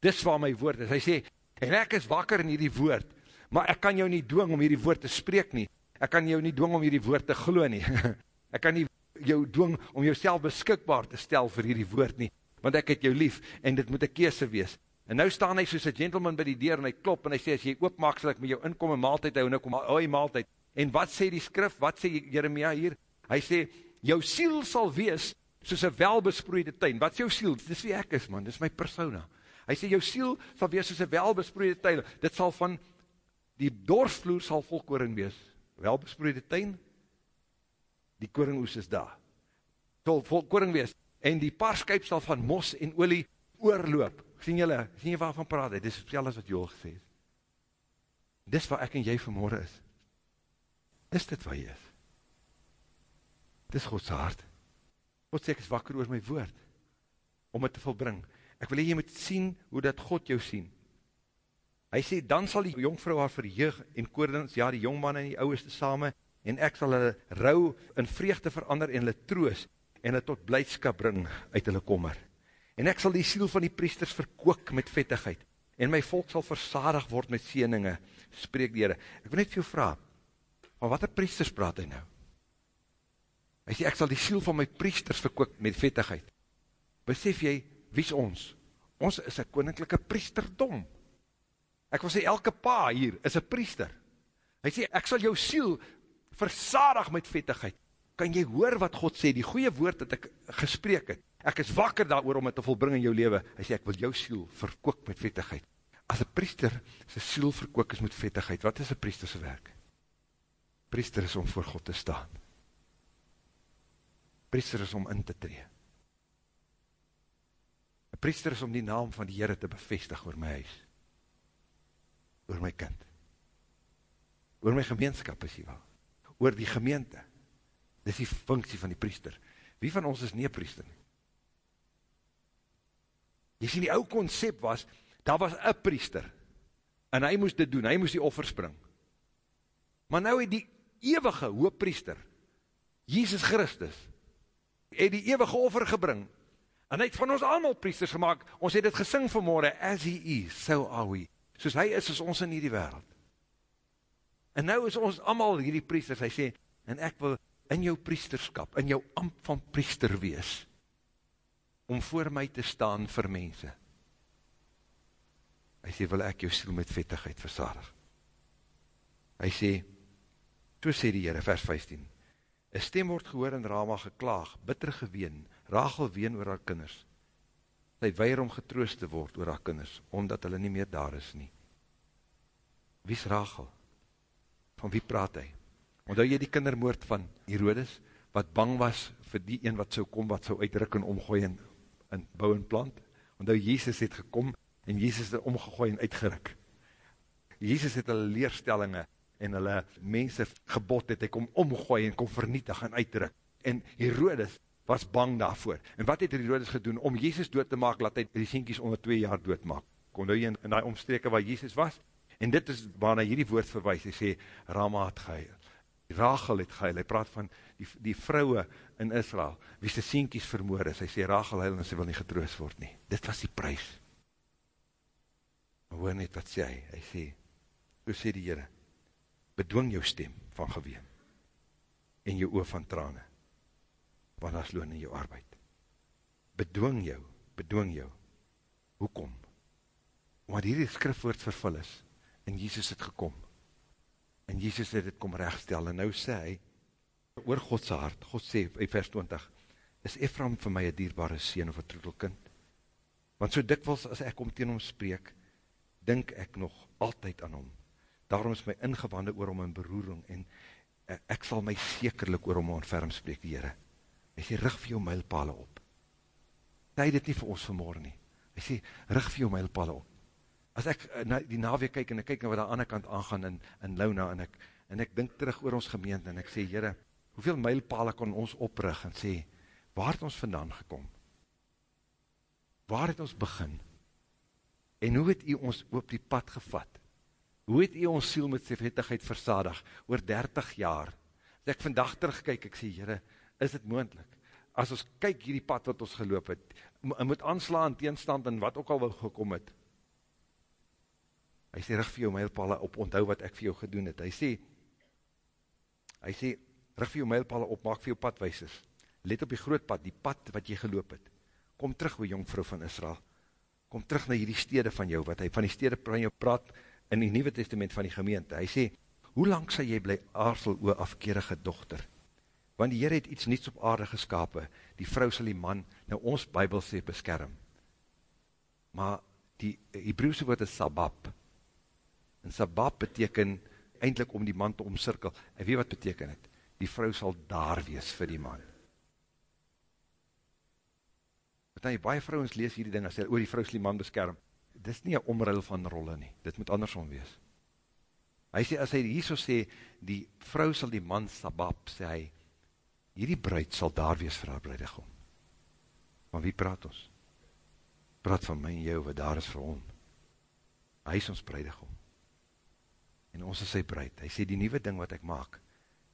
S2: dis waar my woord is, hy sê, en ek is wakker in hierdie woord, maar ek kan jou nie dwing om hierdie woord te spreek nie, ek kan jou nie dwing om hierdie woord te glo nie, ek kan nie jou dwing om jouself beskikbaar te stel vir hierdie woord nie, want ek het jou lief, en dit moet een keese wees. En nou staan hy soos een gentleman by die deur, en hy klop, en hy sê, as jy oopmaak, sal ek met jou inkom en maaltijd hou, en ek kom die maaltijd. En wat sê die skrif, wat sê Jeremia hier? Hy sê, jou siel sal wees, soos een welbesproeide tuin. Wat is jou siel? Dit is wie ek is, man, dit is my persona. Hy sê, jou siel sal wees soos een welbesproeide tuin. Dit sal van, die doorvloer sal vol koring wees. Welbesproeide tuin, die koringoes is daar. Sal vol koring wees, en die paarskuip sal van mos en olie oorloop. Sien julle, sien jy waarvan praat hy? Dis selfs wat Joel gesê het. Dis waar ek en jy vanmorgen is. Is dit waar jy is? Dis Godse hart. God sê ek is wakker oor my woord. om het te volbring. Ek wil jy moet sien hoe dat God jou sien. Hy sê, dan sal die jongvrou haar verheug en koordens, ja, die jongman en die ouweste same, en ek sal hulle rou in vreugde verander en hulle troos, en hulle tot blijdskap bring uit hulle kommer. En ek sal die siel van die priesters verkook met vettigheid, en my volk sal versadig word met sieninge, spreek die Heere. Ek wil net vir jou vraag, van wat er priesters praat hy nou? Hy sê, ek sal die siel van my priesters verkook met vettigheid. Besef jy, wie is ons? Ons is een koninklijke priesterdom. Ek wil sê, elke pa hier is een priester. Hy sê, ek sal jou siel versadig met vettigheid. Kan jy hoor wat God sê, die goeie woord dat ek gesprek het. Ek is wakker daar om het te volbring in jou leven. Hy sê, ek wil jou siel verkook met vettigheid. As een priester sy siel verkook is met vettigheid, wat is een priesterse werk? Priester is om voor God te staan. Priester is om in te tree. Een priester is om die naam van die Heere te bevestig oor my huis oor my kind, oor my gemeenskap as jy wil, oor die gemeente, dis die funksie van die priester, wie van ons is nie priester nie? Jy sien die ou concept was, daar was een priester, en hy moest dit doen, hy moest die offer spring, maar nou het die eeuwige hooppriester, Jesus Christus, het die eeuwige offer gebring, en hy het van ons allemaal priesters gemaakt, ons het het gesing vanmorgen, as he is, so are we, soos hy is, is ons in hierdie wereld. En nou is ons allemaal hierdie priesters, hy sê, en ek wil in jou priesterskap, in jou amp van priester wees, om voor my te staan vir mense. Hy sê, wil ek jou siel met vettigheid versadig. Hy sê, toe sê die Heere, vers 15, een stem word gehoor in Rama geklaag, bitter geween, Rachel ween oor haar kinders, sy weier om getroost te word oor haar kinders, omdat hulle nie meer daar is nie. Wie is Rachel? Van wie praat hy? Ondou jy die kindermoord van Herodes, wat bang was vir die een wat so kom, wat so uitruk en omgooi en, en bou en plant? Ondou Jezus het gekom, en Jezus het omgegooi en uitgeruk. Jezus het hulle leerstellinge, en hulle mense gebod het, hy kom omgooi en kom vernietig en uitruk. En Herodes was bang daarvoor. En wat het Herodes gedoen? Om Jezus dood te maak, laat hy die sienkies onder twee jaar dood maak. Kon nou in, in die omstreke waar Jezus was? En dit is waarna hierdie woord verwijs, hy sê, Rama het gehuil. Rachel het gehuil, hy praat van die, die vrouwe in Israel, wie sy sienkies vermoor is, hy sê, Rachel huil en sy wil nie getroos word nie. Dit was die prijs. Maar hoor net wat sê hy, hy sê, hoe sê die Heere, bedwing jou stem van geween, en jou oor van trane, want as loon in jou arbeid. Bedwing jou, bedwing jou. Hoekom? Omdat hierdie skrifwoord vervul is, en Jesus het gekom, en Jesus het het kom rechtstel, en nou sê hy, oor Godse hart, God sê, in vers 20, is Ephraim vir my een dierbare sien of een troetelkind? Want so dikwels as ek om teen hom spreek, dink ek nog altyd aan hom. Daarom is my ingewande oor hom in beroering, en eh, ek sal my sekerlik oor hom ontferm spreek die Heere. Hy sê, rig vir jou mylpale op. Hy dit nie vir ons vanmorgen nie. Hy sê, rig vir jou mylpale op. As ek eh, na die naweek kyk en ek kyk na wat aan ander kant aangaan in, in Launa en ek, en ek dink terug oor ons gemeente en ek sê, Heere, hoeveel mylpale kon ons oprig en sê, waar het ons vandaan gekom? Waar het ons begin? En hoe het u ons op die pad gevat? Hoe het u ons siel met sy vettigheid versadig oor 30 jaar? As ek vandag terugkyk, ek sê, Heere, is dit moendlik. As ons kyk hierdie pad wat ons geloop het, moet aanslaan teenstand en wat ook al wil gekom het. Hy sê, rig vir jou mijlpale op, onthou wat ek vir jou gedoen het. Hy sê, hy sê, rig vir jou mijlpale op, maak vir jou padwijsers. Let op die groot pad, die pad wat jy geloop het. Kom terug, o jongvrou van Israel. Kom terug na hierdie stede van jou, wat hy van die stede van jou praat in die Nieuwe Testament van die gemeente. Hy sê, hoe lang sal jy bly aarsel o afkerige dochter? want die Heer het iets niets op aarde geskapen, die vrou sal die man, nou ons bybel sê beskerm, maar die Hebreeuwse woord is sabab, en sabab beteken eindelijk om die man te omsirkel, en weet wat beteken het? Die vrou sal daar wees vir die man. Wat nou, baie vrouwens lees hierdie ding, as sê, oor die vrou die man beskerm, dit is nie een omruil van rolle nie, dit moet andersom wees. Hy sê, as hy hier so sê, die vrou sal die man sabab, sê hy, hierdie bruid sal daar wees vir haar bruidegom. Van wie praat ons? praat van my en jou, wat daar is vir hom. Hy is ons bruidegom. En ons is sy bruid. Hy sê, die nieuwe ding wat ek maak,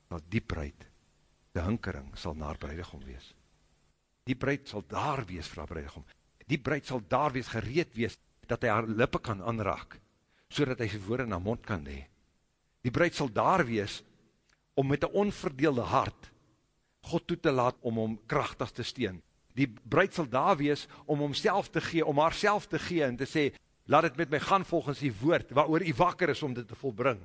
S2: dat die bruid, die hinkering, sal naar bruidegom wees. Die bruid sal daar wees vir haar bruidegom. Die bruid sal daar wees, gereed wees, dat hy haar lippe kan aanraak, so dat hy sy woorde na mond kan lee. Die bruid sal daar wees, om met een onverdeelde hart, God toe te laat om hom krachtig te steen. Die bruid sal daar wees om homself te gee, om haar te gee en te sê, laat het met my gaan volgens die woord, waar hy wakker is om dit te volbring.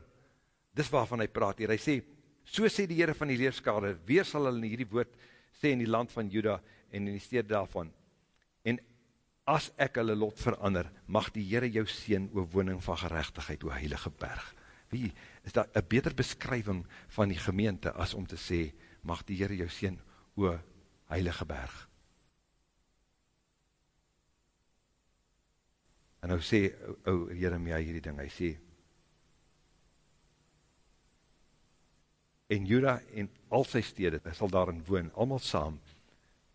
S2: Dis waarvan hy praat hier. Hy sê, so sê die Heere van die leerskade, weer sal hulle in hierdie woord sê in die land van Juda en in die stede daarvan. En as ek hulle lot verander, mag die Heere jou sien oor woning van gerechtigheid, oor heilige berg. Wie, is daar een beter beskrywing van die gemeente as om te sê, mag die Heere jou sien oor heilige berg. En nou sê, ou Jeremia hierdie ding, hy sê, en Juda en al sy stede, hy sal daarin woon, allemaal saam,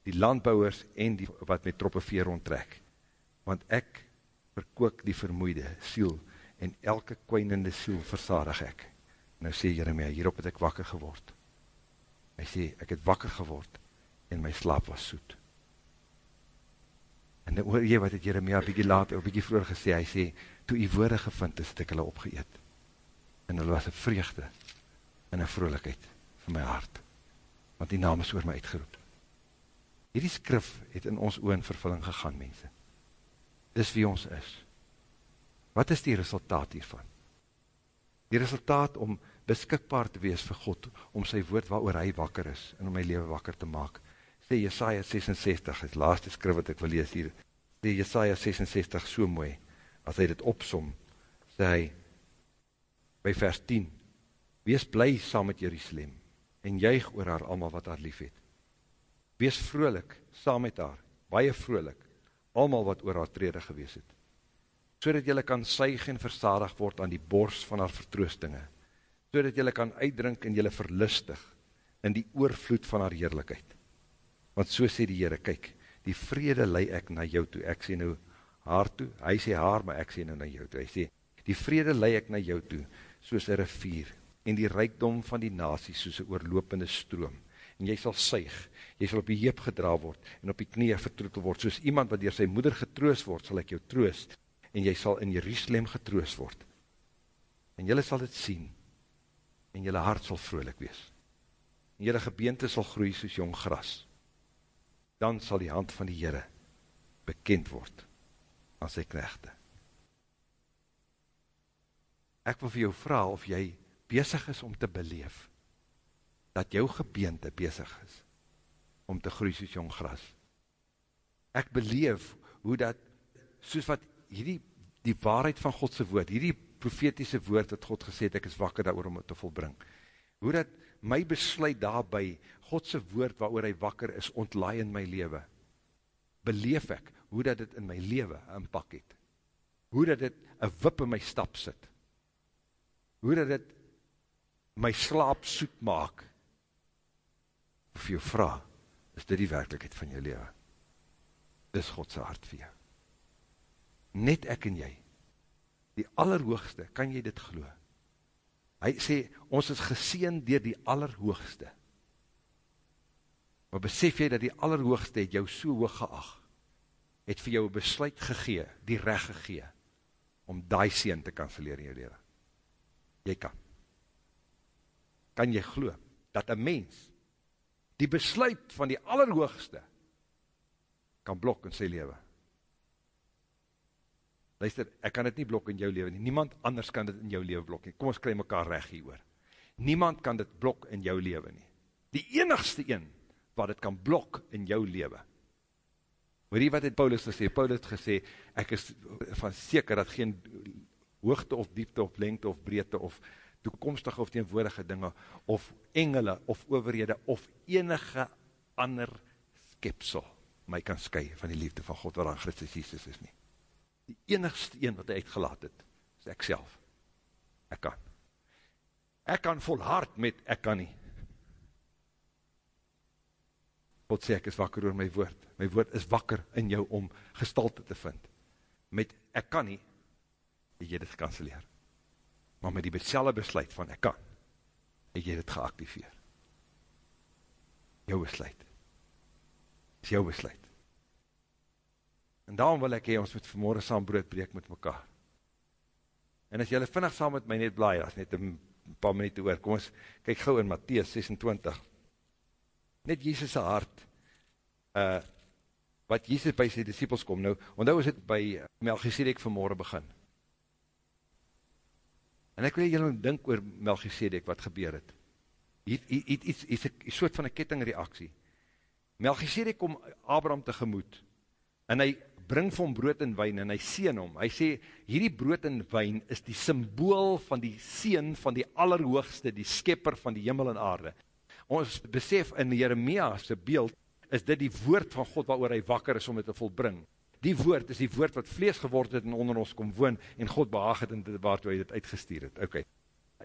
S2: die landbouwers en die wat met troppe veer rondtrek, want ek verkook die vermoeide siel, en elke kwijnende siel versadig ek. Nou sê Jeremia, hierop het ek wakker geword. Hy sê, ek het wakker geword, en my slaap was soet. En dan hoor jy wat het Jeremia bykie laat, of bykie vroeger gesê, hy sê, toe die woorde gevind is, het ek hulle opgeëet. En hulle was een vreugde, en een vrolijkheid van my hart. Want die naam is oor my uitgeroep. Hierdie skrif het in ons oon vervulling gegaan, mense. Dis wie ons is. Wat is die resultaat hiervan? Die resultaat om beskikbaar te wees vir God, om sy woord waar hy wakker is, en om my leven wakker te maak, sê Jesaja 66, het laaste skrif wat ek wil lees hier, sê Jesaja 66 so mooi, as hy dit opsom, sê hy, by vers 10, wees bly saam met Jerusalem, en juig oor haar allemaal wat haar lief het. Wees vrolik saam met haar, baie vrolik, allemaal wat oor haar trede gewees het, so dat jylle kan suig en versadig word aan die borst van haar vertroostinge, so dat jylle kan uitdrink en jylle verlustig in die oorvloed van haar heerlijkheid. Want so sê die Heere, kyk, die vrede lei ek na jou toe. Ek sê nou haar toe, hy sê haar, maar ek sê nou na jou toe. Hy sê, die vrede lei ek na jou toe, soos een rivier, en die rijkdom van die nasie, soos een oorlopende stroom. En jy sal suig, jy sal op die heep gedra word, en op die knie vertroetel word, soos iemand wat dier sy moeder getroos word, sal ek jou troos, en jy sal in Jerusalem getroos word. En jylle sal dit sien, en jylle hart sal vrolik wees. En jylle gebeente sal groei soos jong gras dan sal die hand van die Heere bekend word aan sy knechte. Ek wil vir jou vraag of jy bezig is om te beleef dat jou gebeente bezig is om te groei soos jong gras. Ek beleef hoe dat, soos wat hierdie, die waarheid van Godse woord, hierdie profetiese woord wat God gesê het, ek is wakker daar om het te volbring, hoe dat my besluit daarby, Godse woord waarover hy wakker is, ontlaai in my leven, beleef ek, hoe dat dit in my leven inpak het, hoe dat dit een wip in my stap sit, hoe dat dit my slaap soet maak, of jou vraag, is dit die werkelijkheid van jou leven, dis Godse hart vir jou, net ek en jy, die allerhoogste, kan jy dit geloof, Hy sê, ons is geseen dier die allerhoogste. Maar besef jy dat die allerhoogste het jou so hoog geag, het vir jou besluit gegee, die recht gegee, om die seen te kanseleer in jou leven. Jy kan. Kan jy glo, dat een mens, die besluit van die allerhoogste, kan blok in sy leven. Luister, ek kan dit nie blok in jou leven nie. Niemand anders kan dit in jou leven blok nie. Kom ons kry mekaar recht hier oor. Niemand kan dit blok in jou leven nie. Die enigste een wat dit kan blok in jou leven. Hoor hier wat het Paulus gesê? Paulus het gesê, ek is van seker dat geen hoogte of diepte of lengte of breedte of toekomstige of teenwoordige dinge of engele of overhede of enige ander skepsel my kan sky van die liefde van God wat aan Christus Jesus is nie die enigste een wat hy uitgelaat het, is ek self. Ek kan. Ek kan volhard met ek kan nie. God sê, ek is wakker oor my woord. My woord is wakker in jou om gestalte te vind. Met, ek kan nie, het jy dit gekanceleer. Maar met die beselle besluit van ek kan, het jy dit geactiveer. Jou besluit. Is jou besluit. En daarom wil ek hee, ons moet vanmorgen saam brood breek met mekaar. En as jylle vinnig saam met my net blaai, as net een paar minuut oor, kom ons, kyk gauw in Matthäus 26. Net Jesus' hart, uh, wat Jesus by sy disciples kom, nou, want nou is het by Melchizedek vanmorgen begin. En ek wil julle dink oor Melchizedek wat gebeur het. Hier is een soort van een kettingreaksie. Melchizedek kom Abraham tegemoet en hy bring vir hom brood en wijn en hy seen hom. Hy sê, hierdie brood en wijn is die symbool van die seen van die allerhoogste, die skepper van die hemel en aarde. Ons besef in Jeremia's beeld, is dit die woord van God waarover hy wakker is om het te volbring. Die woord is die woord wat vlees geword het en onder ons kom woon en God behaag het en dit waartoe hy dit uitgestuur het. Ok,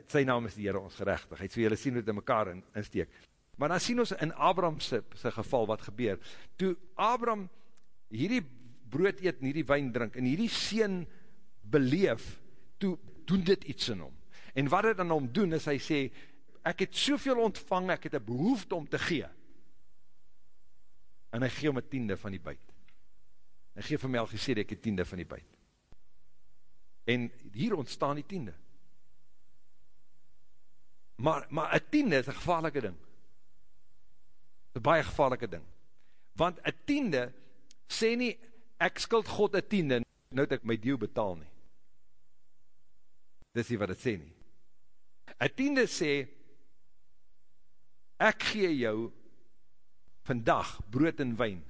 S2: sy naam is die Heere ons gerechtigheid, so jylle sien het in mekaar in, insteek. Maar dan sien ons in Abraham sy, geval wat gebeur. Toe Abraham hierdie brood eet en hierdie wijn drink en hierdie sien beleef, toe doen dit iets in hom. En wat het dan om doen is hy sê, ek het soveel ontvang, ek het een behoefte om te gee. En hy gee om een tiende van die buit. Hy gee vir my al gesê, ek het tiende van die buit. En hier ontstaan die tiende. Maar, maar een tiende is een gevaarlike ding. Een baie gevaarlike ding. Want een tiende sê nie, ek skuld God een tiende, nou het ek my deel betaal nie. Dis nie wat het sê nie. Een tiende sê, ek gee jou vandag brood en wijn.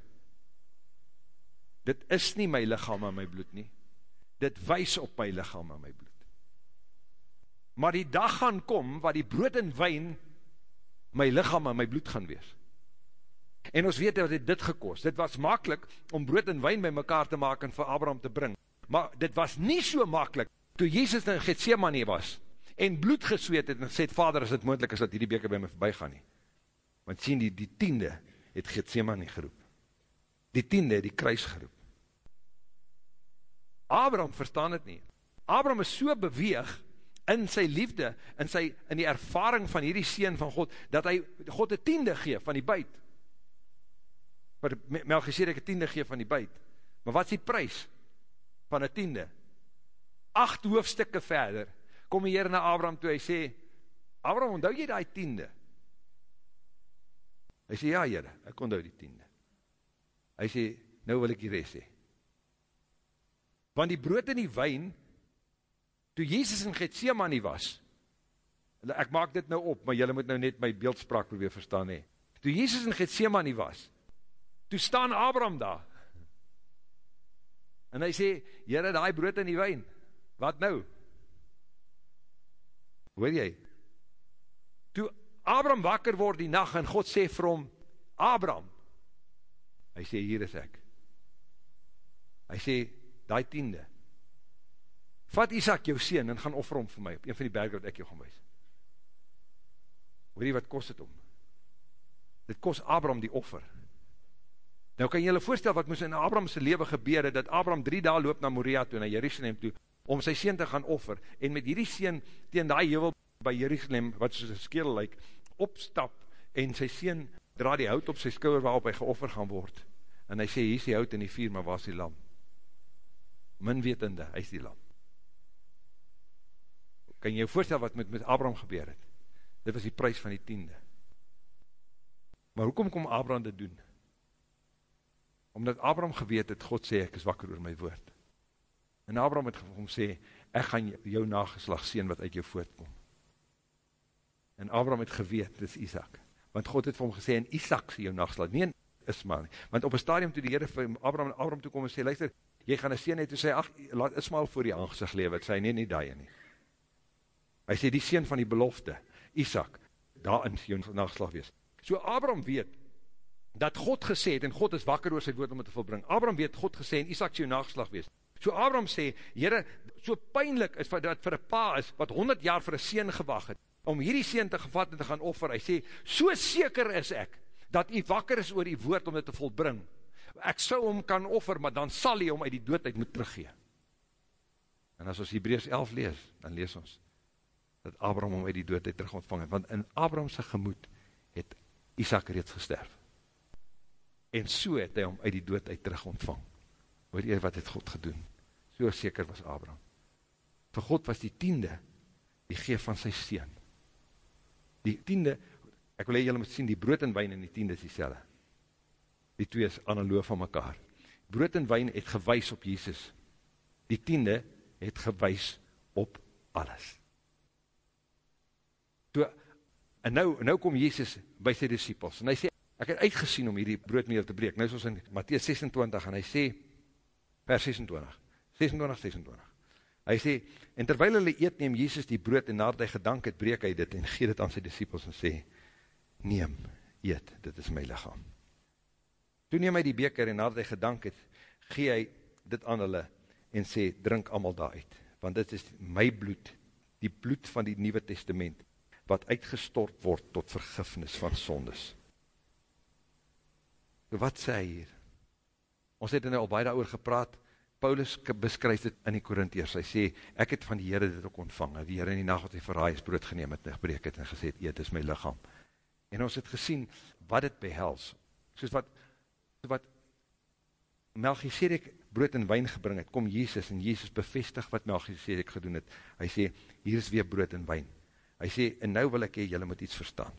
S2: Dit is nie my lichaam en my bloed nie. Dit wys op my lichaam en my bloed. Maar die dag gaan kom, waar die brood en wijn my lichaam en my bloed gaan wees. En ons weet dat dit dit gekost. Dit was makkelijk om brood en wijn by mekaar te maak en vir Abraham te bring. Maar dit was nie so makkelijk, toe Jezus in Gethsemane was, en bloed gesweet het, en sê, vader, as het moendlik is, dat die beker by my voorbij gaan nie. Want sien die, die tiende het Gethsemane geroep. Die tiende het die kruis geroep. Abraham verstaan het nie. Abraham is so beweeg, in sy liefde, in, sy, in die ervaring van hierdie Seen van God, dat hy God een tiende gee van die buit. Maar Melchizedek een tiende gee van die buit. Maar wat is die prijs van een tiende? Acht hoofdstukke verder, kom hier na Abraham toe, hy sê, Abraham, onthou jy die tiende? Hy sê, ja jyre, ek onthou die tiende. Hy sê, nou wil ek die rest sê. Want die brood en die wijn, toe Jezus in Gethsemane was, ek maak dit nou op, maar jylle moet nou net my beeldspraak probeer verstaan hee. Toe Jezus in Gethsemane was, toe staan Abraham daar, en hy sê, jyre, die brood en die wijn, wat nou? Hoor jy? Toe Abraham wakker word die nacht, en God sê vir hom, Abraham, hy sê, hier is ek. Hy sê, die tiende, vat Isaac jou sien en gaan offer hom vir my op een van die berge wat ek jou gaan wees. Hoor jy wat kost het om? Dit kost Abraham die offer. Nou kan jy julle voorstel wat moes in Abrahamse leven gebeur dat Abraham drie daal loop na Moria toe, na Jerusalem toe, om sy sien te gaan offer, en met hierdie sien tegen die heuvel by Jerusalem, wat soos een skeel lyk, opstap, en sy sien dra die hout op sy skouwer waarop hy geoffer gaan word, en hy sê, hier is die hout in die vier, maar waar is die lam? Min wetende, hy is die lam kan jy jou voorstel wat met, met Abraham gebeur het? Dit was die prijs van die tiende. Maar hoekom kom Abraham dit doen? Omdat Abraham geweet het, God sê, ek is wakker oor my woord. En Abraham het om sê, ek gaan jou nageslag sien wat uit jou voortkom. En Abraham het geweet, dit is Isaac. Want God het vir hom gesê, en Isaac sê jou nageslag, nie in Ismael. Want op een stadium toe die Heere vir Abraham en Abraham toekom en sê, luister, jy gaan een sien het, toe sê, ach, laat Ismael voor die aangezicht lewe, het sê, nee, nie die nie. Hy sê, die sien van die belofte, Isaac, daarin sê jou nageslag wees. So Abraham weet, dat God gesê het, en God is wakker oor sy woord om het te volbring. Abraham weet, God gesê, en Isaac sê jou nageslag wees. So Abraham sê, Heere, so pijnlik is dat vir een pa is, wat 100 jaar vir een sien gewag het, om hierdie sien te gevat en te gaan offer. Hy sê, so seker is ek, dat u wakker is oor die woord om dit te volbring. Ek sou hom kan offer, maar dan sal hy hom uit die doodheid moet teruggee. En as ons Hebreus 11 lees, dan lees ons, dat Abraham hom uit die doodheid terug ontvang het, want in Abrahamse gemoed het Isaac reeds gesterf. En so het hy hom uit die doodheid terug ontvang. Hoor eer wat het God gedoen? So seker was Abraham. Vir God was die tiende, die geef van sy seen. Die tiende, ek wil hee julle moet sien, die brood en wijn en die tiende is die selle. Die twee is analoof van mekaar. Brood en wijn het gewys op Jesus. Die tiende het gewys op alles. To, en nou, nou kom Jesus by sy disciples, en hy sê, ek het uitgesien om hierdie broodmeel te breek. Nou is ons in Matthäus 26, en hy sê, vers 26, 26, 26. Hy sê, en terwijl hulle eet, neem Jesus die brood, en nadat hy gedank het, breek hy dit, en gee dit aan sy disciples, en sê, neem, eet, dit is my lichaam. Toen neem hy die beker, en nadat hy gedank het, gee hy dit aan hulle, en sê, drink allemaal daaruit, want dit is my bloed, die bloed van die Nieuwe Testament, wat uitgestort word tot vergifnis van sondes. Wat sê hy hier? Ons het in al baie daar gepraat, Paulus beskryf dit in die Korintheers, hy sê, ek het van die Heere dit ook ontvang, die Heere in die nacht wat hy verraai is brood geneem het, en gebreek het, en gesê het, eet is my lichaam. En ons het gesien, wat het behels, soos wat, wat Melchisedek brood en wijn gebring het, kom Jezus, en Jezus bevestig wat Melchisedek gedoen het, hy sê, hier is weer brood en wijn, hy sê, en nou wil ek hee, jylle moet iets verstaan,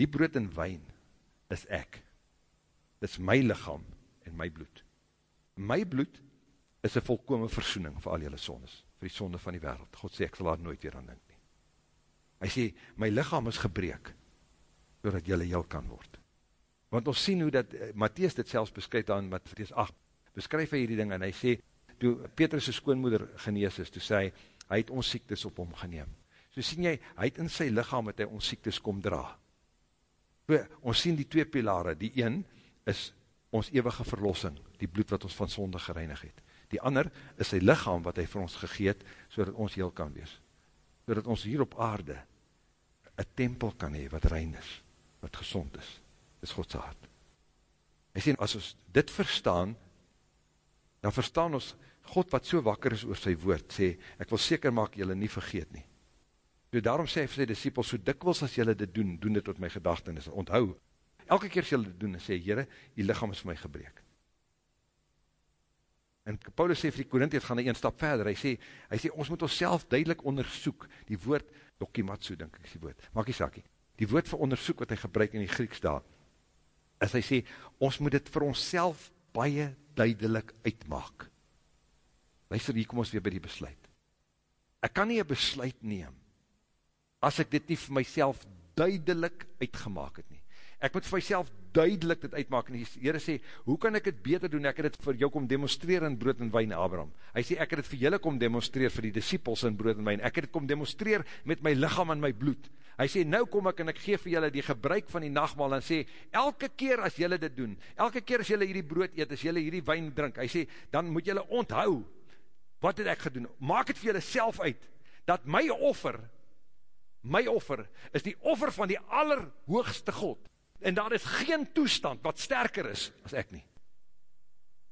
S2: die brood en wijn, is ek, dit is my lichaam, en my bloed, my bloed, is een volkome versoening vir al jylle sondes, vir die sonde van die wereld. God sê, ek sal daar nooit weer aan dink nie. Hy sê, my lichaam is gebreek, doordat jylle heel kan word. Want ons sien hoe dat, uh, Matthies dit selfs beskryf aan Matthies 8, beskryf hy hierdie ding, en hy sê, toe Petrus' skoonmoeder genees is, toe sê hy, hy het ons siektes op hom geneem. So sien jy, hy het in sy lichaam het hy ons siektes kom dra. So, ons sien die twee pilare, die een is ons eeuwige verlossing, die bloed wat ons van sonde gereinig het die ander is sy lichaam wat hy vir ons gegeet, so ons heel kan wees. So ons hier op aarde een tempel kan hee wat rein is, wat gezond is, is Godse hart. Hy sê, as ons dit verstaan, dan verstaan ons, God wat so wakker is oor sy woord, sê, ek wil seker maak, jylle nie vergeet nie. So daarom sê hy vir sy disciples, so dikwils as jylle dit doen, doen dit tot my gedachte, en onthou, elke keer as jylle dit doen, en sê, jyre, die lichaam is vir my gebreek. En Paulus sê vir die Korintiërs gaan hy een stap verder. Hy sê, hy sê ons moet onsself duidelik ondersoek. Die woord dokimatsu dink ek is die woord. Maak die sakie. Die woord vir ondersoek wat hy gebruik in die Grieks daar. Is hy sê ons moet dit vir onsself baie duidelik uitmaak. Luister, hier kom ons weer by die besluit. Ek kan nie 'n besluit neem as ek dit nie vir myself duidelik uitgemaak het nie. Ek moet vir myself duidelik dit uitmaak, en die Heere sê, hoe kan ek het beter doen, ek het het vir jou kom demonstreer in brood en wijn, Abraham. Hy sê, ek het het vir julle kom demonstreer vir die disciples in brood en wijn, ek het het kom demonstreer met my lichaam en my bloed. Hy sê, nou kom ek en ek geef vir julle die gebruik van die nachtmaal, en sê, elke keer as julle dit doen, elke keer as julle hierdie brood eet, as julle hierdie wijn drink, hy sê, dan moet julle onthou, wat het ek gedoen, maak het vir julle self uit, dat my offer, my offer, is die offer van die allerhoogste God, en daar is geen toestand wat sterker is as ek nie.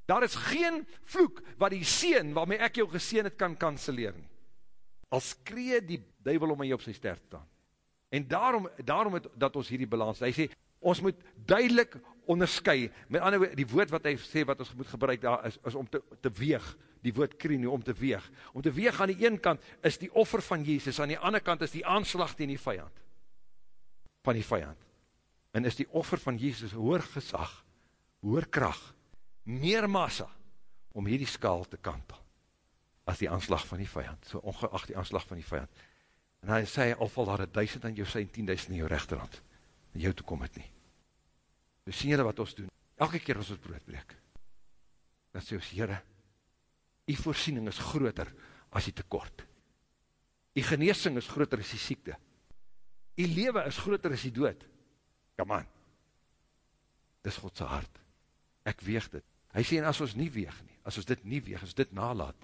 S2: Daar is geen vloek wat die seen waarmee ek jou geseen het kan kanseleer nie. Als kree die duivel om my op sy sterf staan. En daarom, daarom het, dat ons hierdie balans, hy sê, ons moet duidelik onderskui, met ander woord, die woord wat hy sê, wat ons moet gebruik daar, is, is om te, te weeg, die woord kree nu, om te weeg. Om te weeg aan die een kant, is die offer van Jezus, aan die ander kant is die aanslag tegen die vijand. Van die vijand en is die offer van Jesus hoor gesag, hoor kracht, meer massa, om hierdie skaal te kantel, as die aanslag van die vijand, so ongeacht die aanslag van die vijand. En hy sê, al val daar een duisend aan jou sy en tienduisend in jou rechterhand, en jou toekom het nie. So sien jylle wat ons doen, elke keer as ons brood breek, dan sê ons, Heere, die voorsiening is groter as die tekort. Die geneesing is groter as die siekte. Die lewe is groter as die dood. Come on. Dis Godse hart. Ek weeg dit. Hy sê, en as ons nie weeg nie, as ons dit nie weeg, as dit nalaat,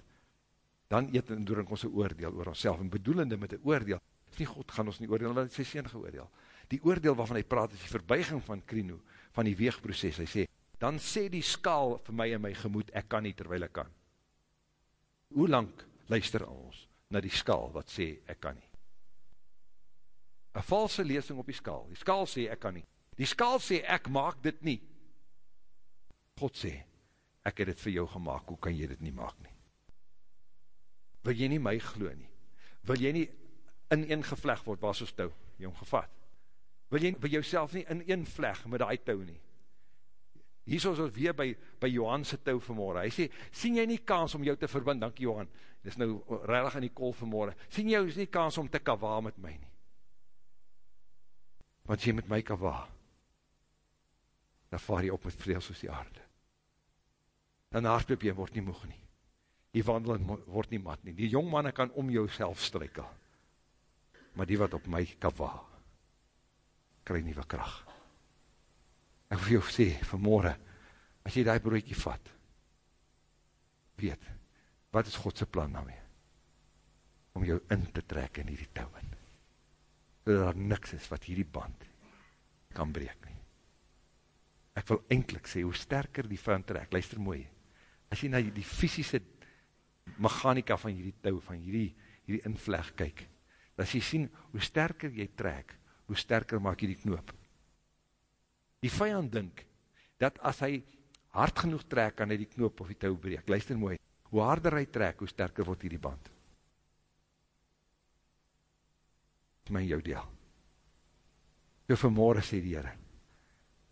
S2: dan eet en drink ons een oordeel oor ons en bedoelende met een oordeel, is nie God gaan ons nie oordeel, want is sy sien geoordeel. Die oordeel waarvan hy praat is die verbuiging van Krino, van die weegproces. Hy sê, dan sê die skaal vir my en my gemoed, ek kan nie terwijl ek kan. Hoe lang luister ons na die skaal wat sê, ek kan nie? Een valse leesing op die skaal. Die skaal sê, ek kan nie. Die skaal sê, ek maak dit nie. God sê, ek het dit vir jou gemaakt, hoe kan jy dit nie maak nie? Wil jy nie my glo nie? Wil jy nie in een gevleg word, waar soos touw, jy omgevat? Wil jy by jouself nie in een vleg met die touw nie? Hier is ons weer by, by Johanse touw vanmorgen. Hy sê, sien jy nie kans om jou te verbind? Dankie Johan, dit is nou reilig in die kol vanmorgen. Sien jy nie kans om te kawa met my nie? Want jy met my kawa, dan vaar jy op met vreel soos die aarde. Dan hardloop jy, word nie moeg nie. Die wandeling word nie mat nie. Die jongmanne kan om jou self strykel. Maar die wat op my kawa, kry nieuwe kracht. Ek wil jou sê, vanmorgen, as jy die broodje vat, weet, wat is Godse plan nou mee? Om jou in te trek in hierdie touw in. So daar niks is wat hierdie band kan breek nie. Ek wil eindelijk sê, hoe sterker die vijand trek, luister mooi, as jy na die fysische mechanika van hierdie touw, van hierdie, hierdie invleg kyk, as jy sien, hoe sterker jy trek, hoe sterker maak jy die knoop. Die vijand dink, dat as hy hard genoeg trek, kan hy die knoop of die touw breek. Luister mooi, hoe harder hy trek, hoe sterker word hierdie band. Dit is my jou deel. So vanmorgen sê die Heere,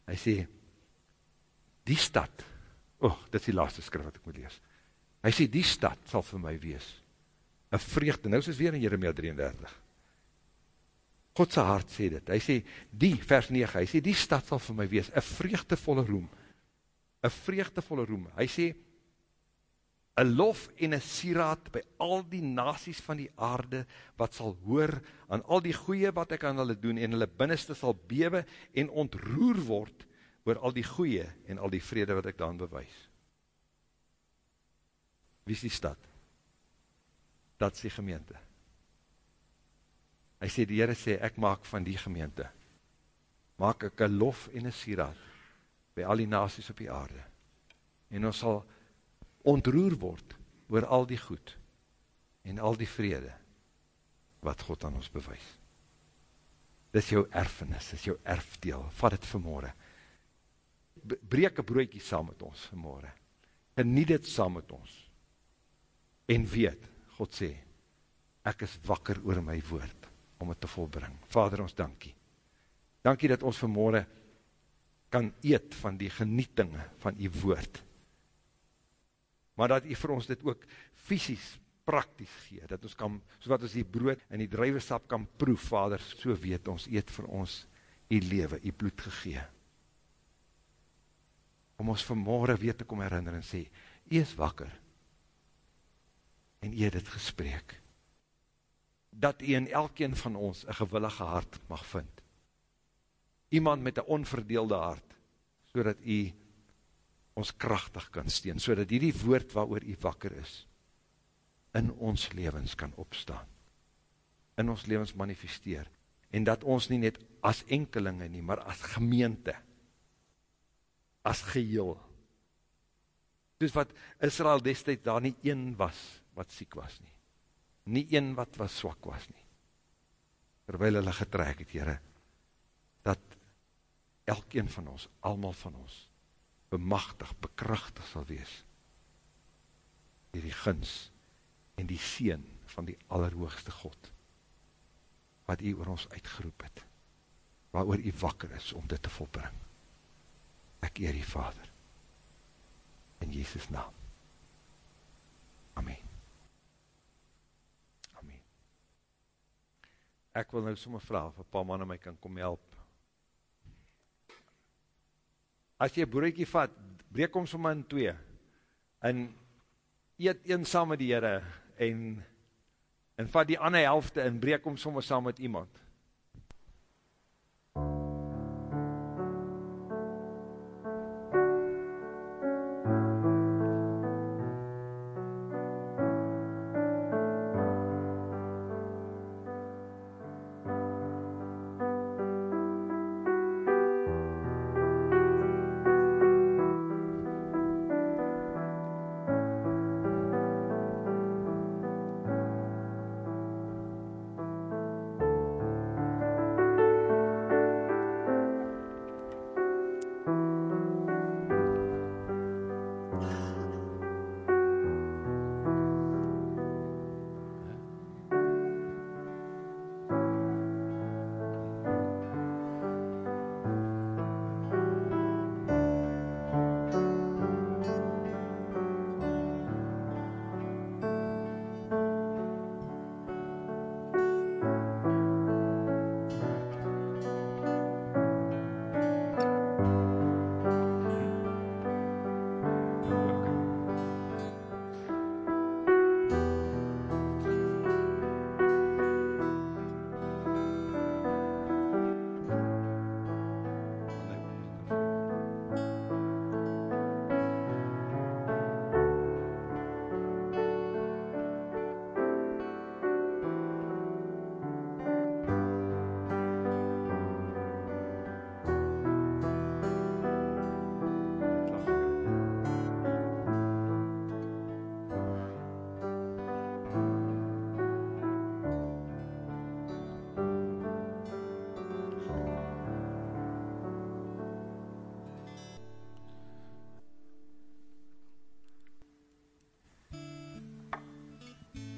S2: hy sê, die stad, oh, dit is die laaste skrif wat ek moet lees, hy sê, die stad sal vir my wees, een vreugde, nou is het weer in Jeremia 33, Godse hart sê dit, hy sê, die, vers 9, hy sê, die stad sal vir my wees, een vreugdevolle roem, een vreugdevolle roem, hy sê, een lof en een sieraad by al die nasies van die aarde, wat sal hoor aan al die goeie wat ek aan hulle doen, en hulle binneste sal bewe en ontroer word, oor al die goeie en al die vrede wat ek daan bewys. Wie is die stad? Dat is die gemeente. Hy sê, die Heere sê, ek maak van die gemeente, maak ek een lof en een sieraad, by al die nasies op die aarde, en ons sal ontroer word, oor al die goed, en al die vrede, wat God aan ons bewys. Dis jou erfenis, dis jou erfdeel, vat het vanmorgen, breek een broekie saam met ons vanmorgen, geniet het saam met ons, en weet, God sê, ek is wakker oor my woord, om het te volbring. Vader, ons dankie. Dankie dat ons vanmorgen kan eet van die genietinge van die woord. Maar dat u vir ons dit ook fysisk, praktisch gee, dat ons kan, so wat ons die brood en die druivesap kan proef, Vader, so weet ons, eet vir ons die lewe, die bloed gegee. Om ons vanmorgen weer te kom herinner en sê, u is wakker, en u het het gesprek, dat u in elkeen van ons een gewillige hart mag vind. Iemand met een onverdeelde hart, so dat u ons krachtig kan steen, so dat die woord waar u wakker is, in ons levens kan opstaan, in ons levens manifesteer, en dat ons nie net as enkelinge nie, maar as gemeente, as geheel, soos wat Israel destijds daar nie een was, wat siek was nie, nie een wat was swak was nie. Terwyl hulle getrek het, Heere, dat elkeen van ons, almal van ons, bemachtig, bekrachtig sal wees, die die guns en die seen van die allerhoogste God, wat u oor ons uitgeroep het, waar oor u wakker is om dit te volbring. Ek eer die Vader, in Jesus naam. Amen. ek wil nou soms vraag, of een paar mannen my kan kom help. As jy broekie vat, breek om soms in twee, en eet een saam met die Heere, en, en vat die ander helfte, en breek om soms saam met iemand.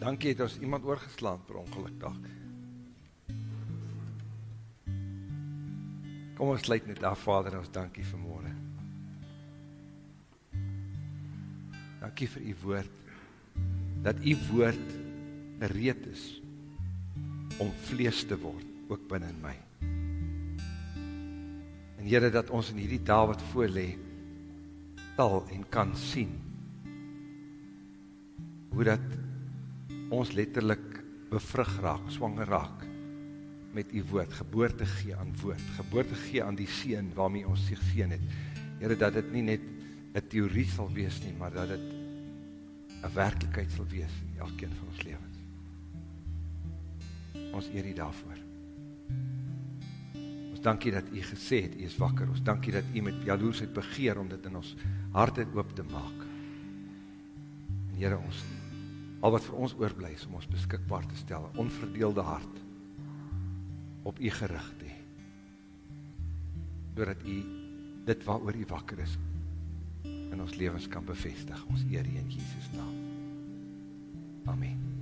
S2: Dankie het ons iemand oorgeslaan per ongeluk dag. Kom ons sluit net af, Vader, ons dankie vir morgen. Dankie vir die woord, dat die woord gereed is om vlees te word, ook binnen my. En Heere, dat ons in hierdie taal wat voorlee, tal en kan sien, hoe dat ons letterlik bevrug raak, swanger raak, met die woord, geboorte gee aan woord, geboorte gee aan die seen waarmee ons zich seen het. Heere, dat het nie net een theorie sal wees nie, maar dat het een werkelijkheid sal wees in elkeen van ons levens. Ons eer die daarvoor. Ons dankie dat u gesê het, u is wakker. Ons dankie dat u met jaloersheid begeer om dit in ons harte oop te maak. En Heere, ons, al wat vir ons oorblij is om ons beskikbaar te stel, onverdeelde hart, op u gericht hee. Doordat u dit wat oor u wakker is, in ons levens kan bevestig. Ons eer in Jesus naam. Amen.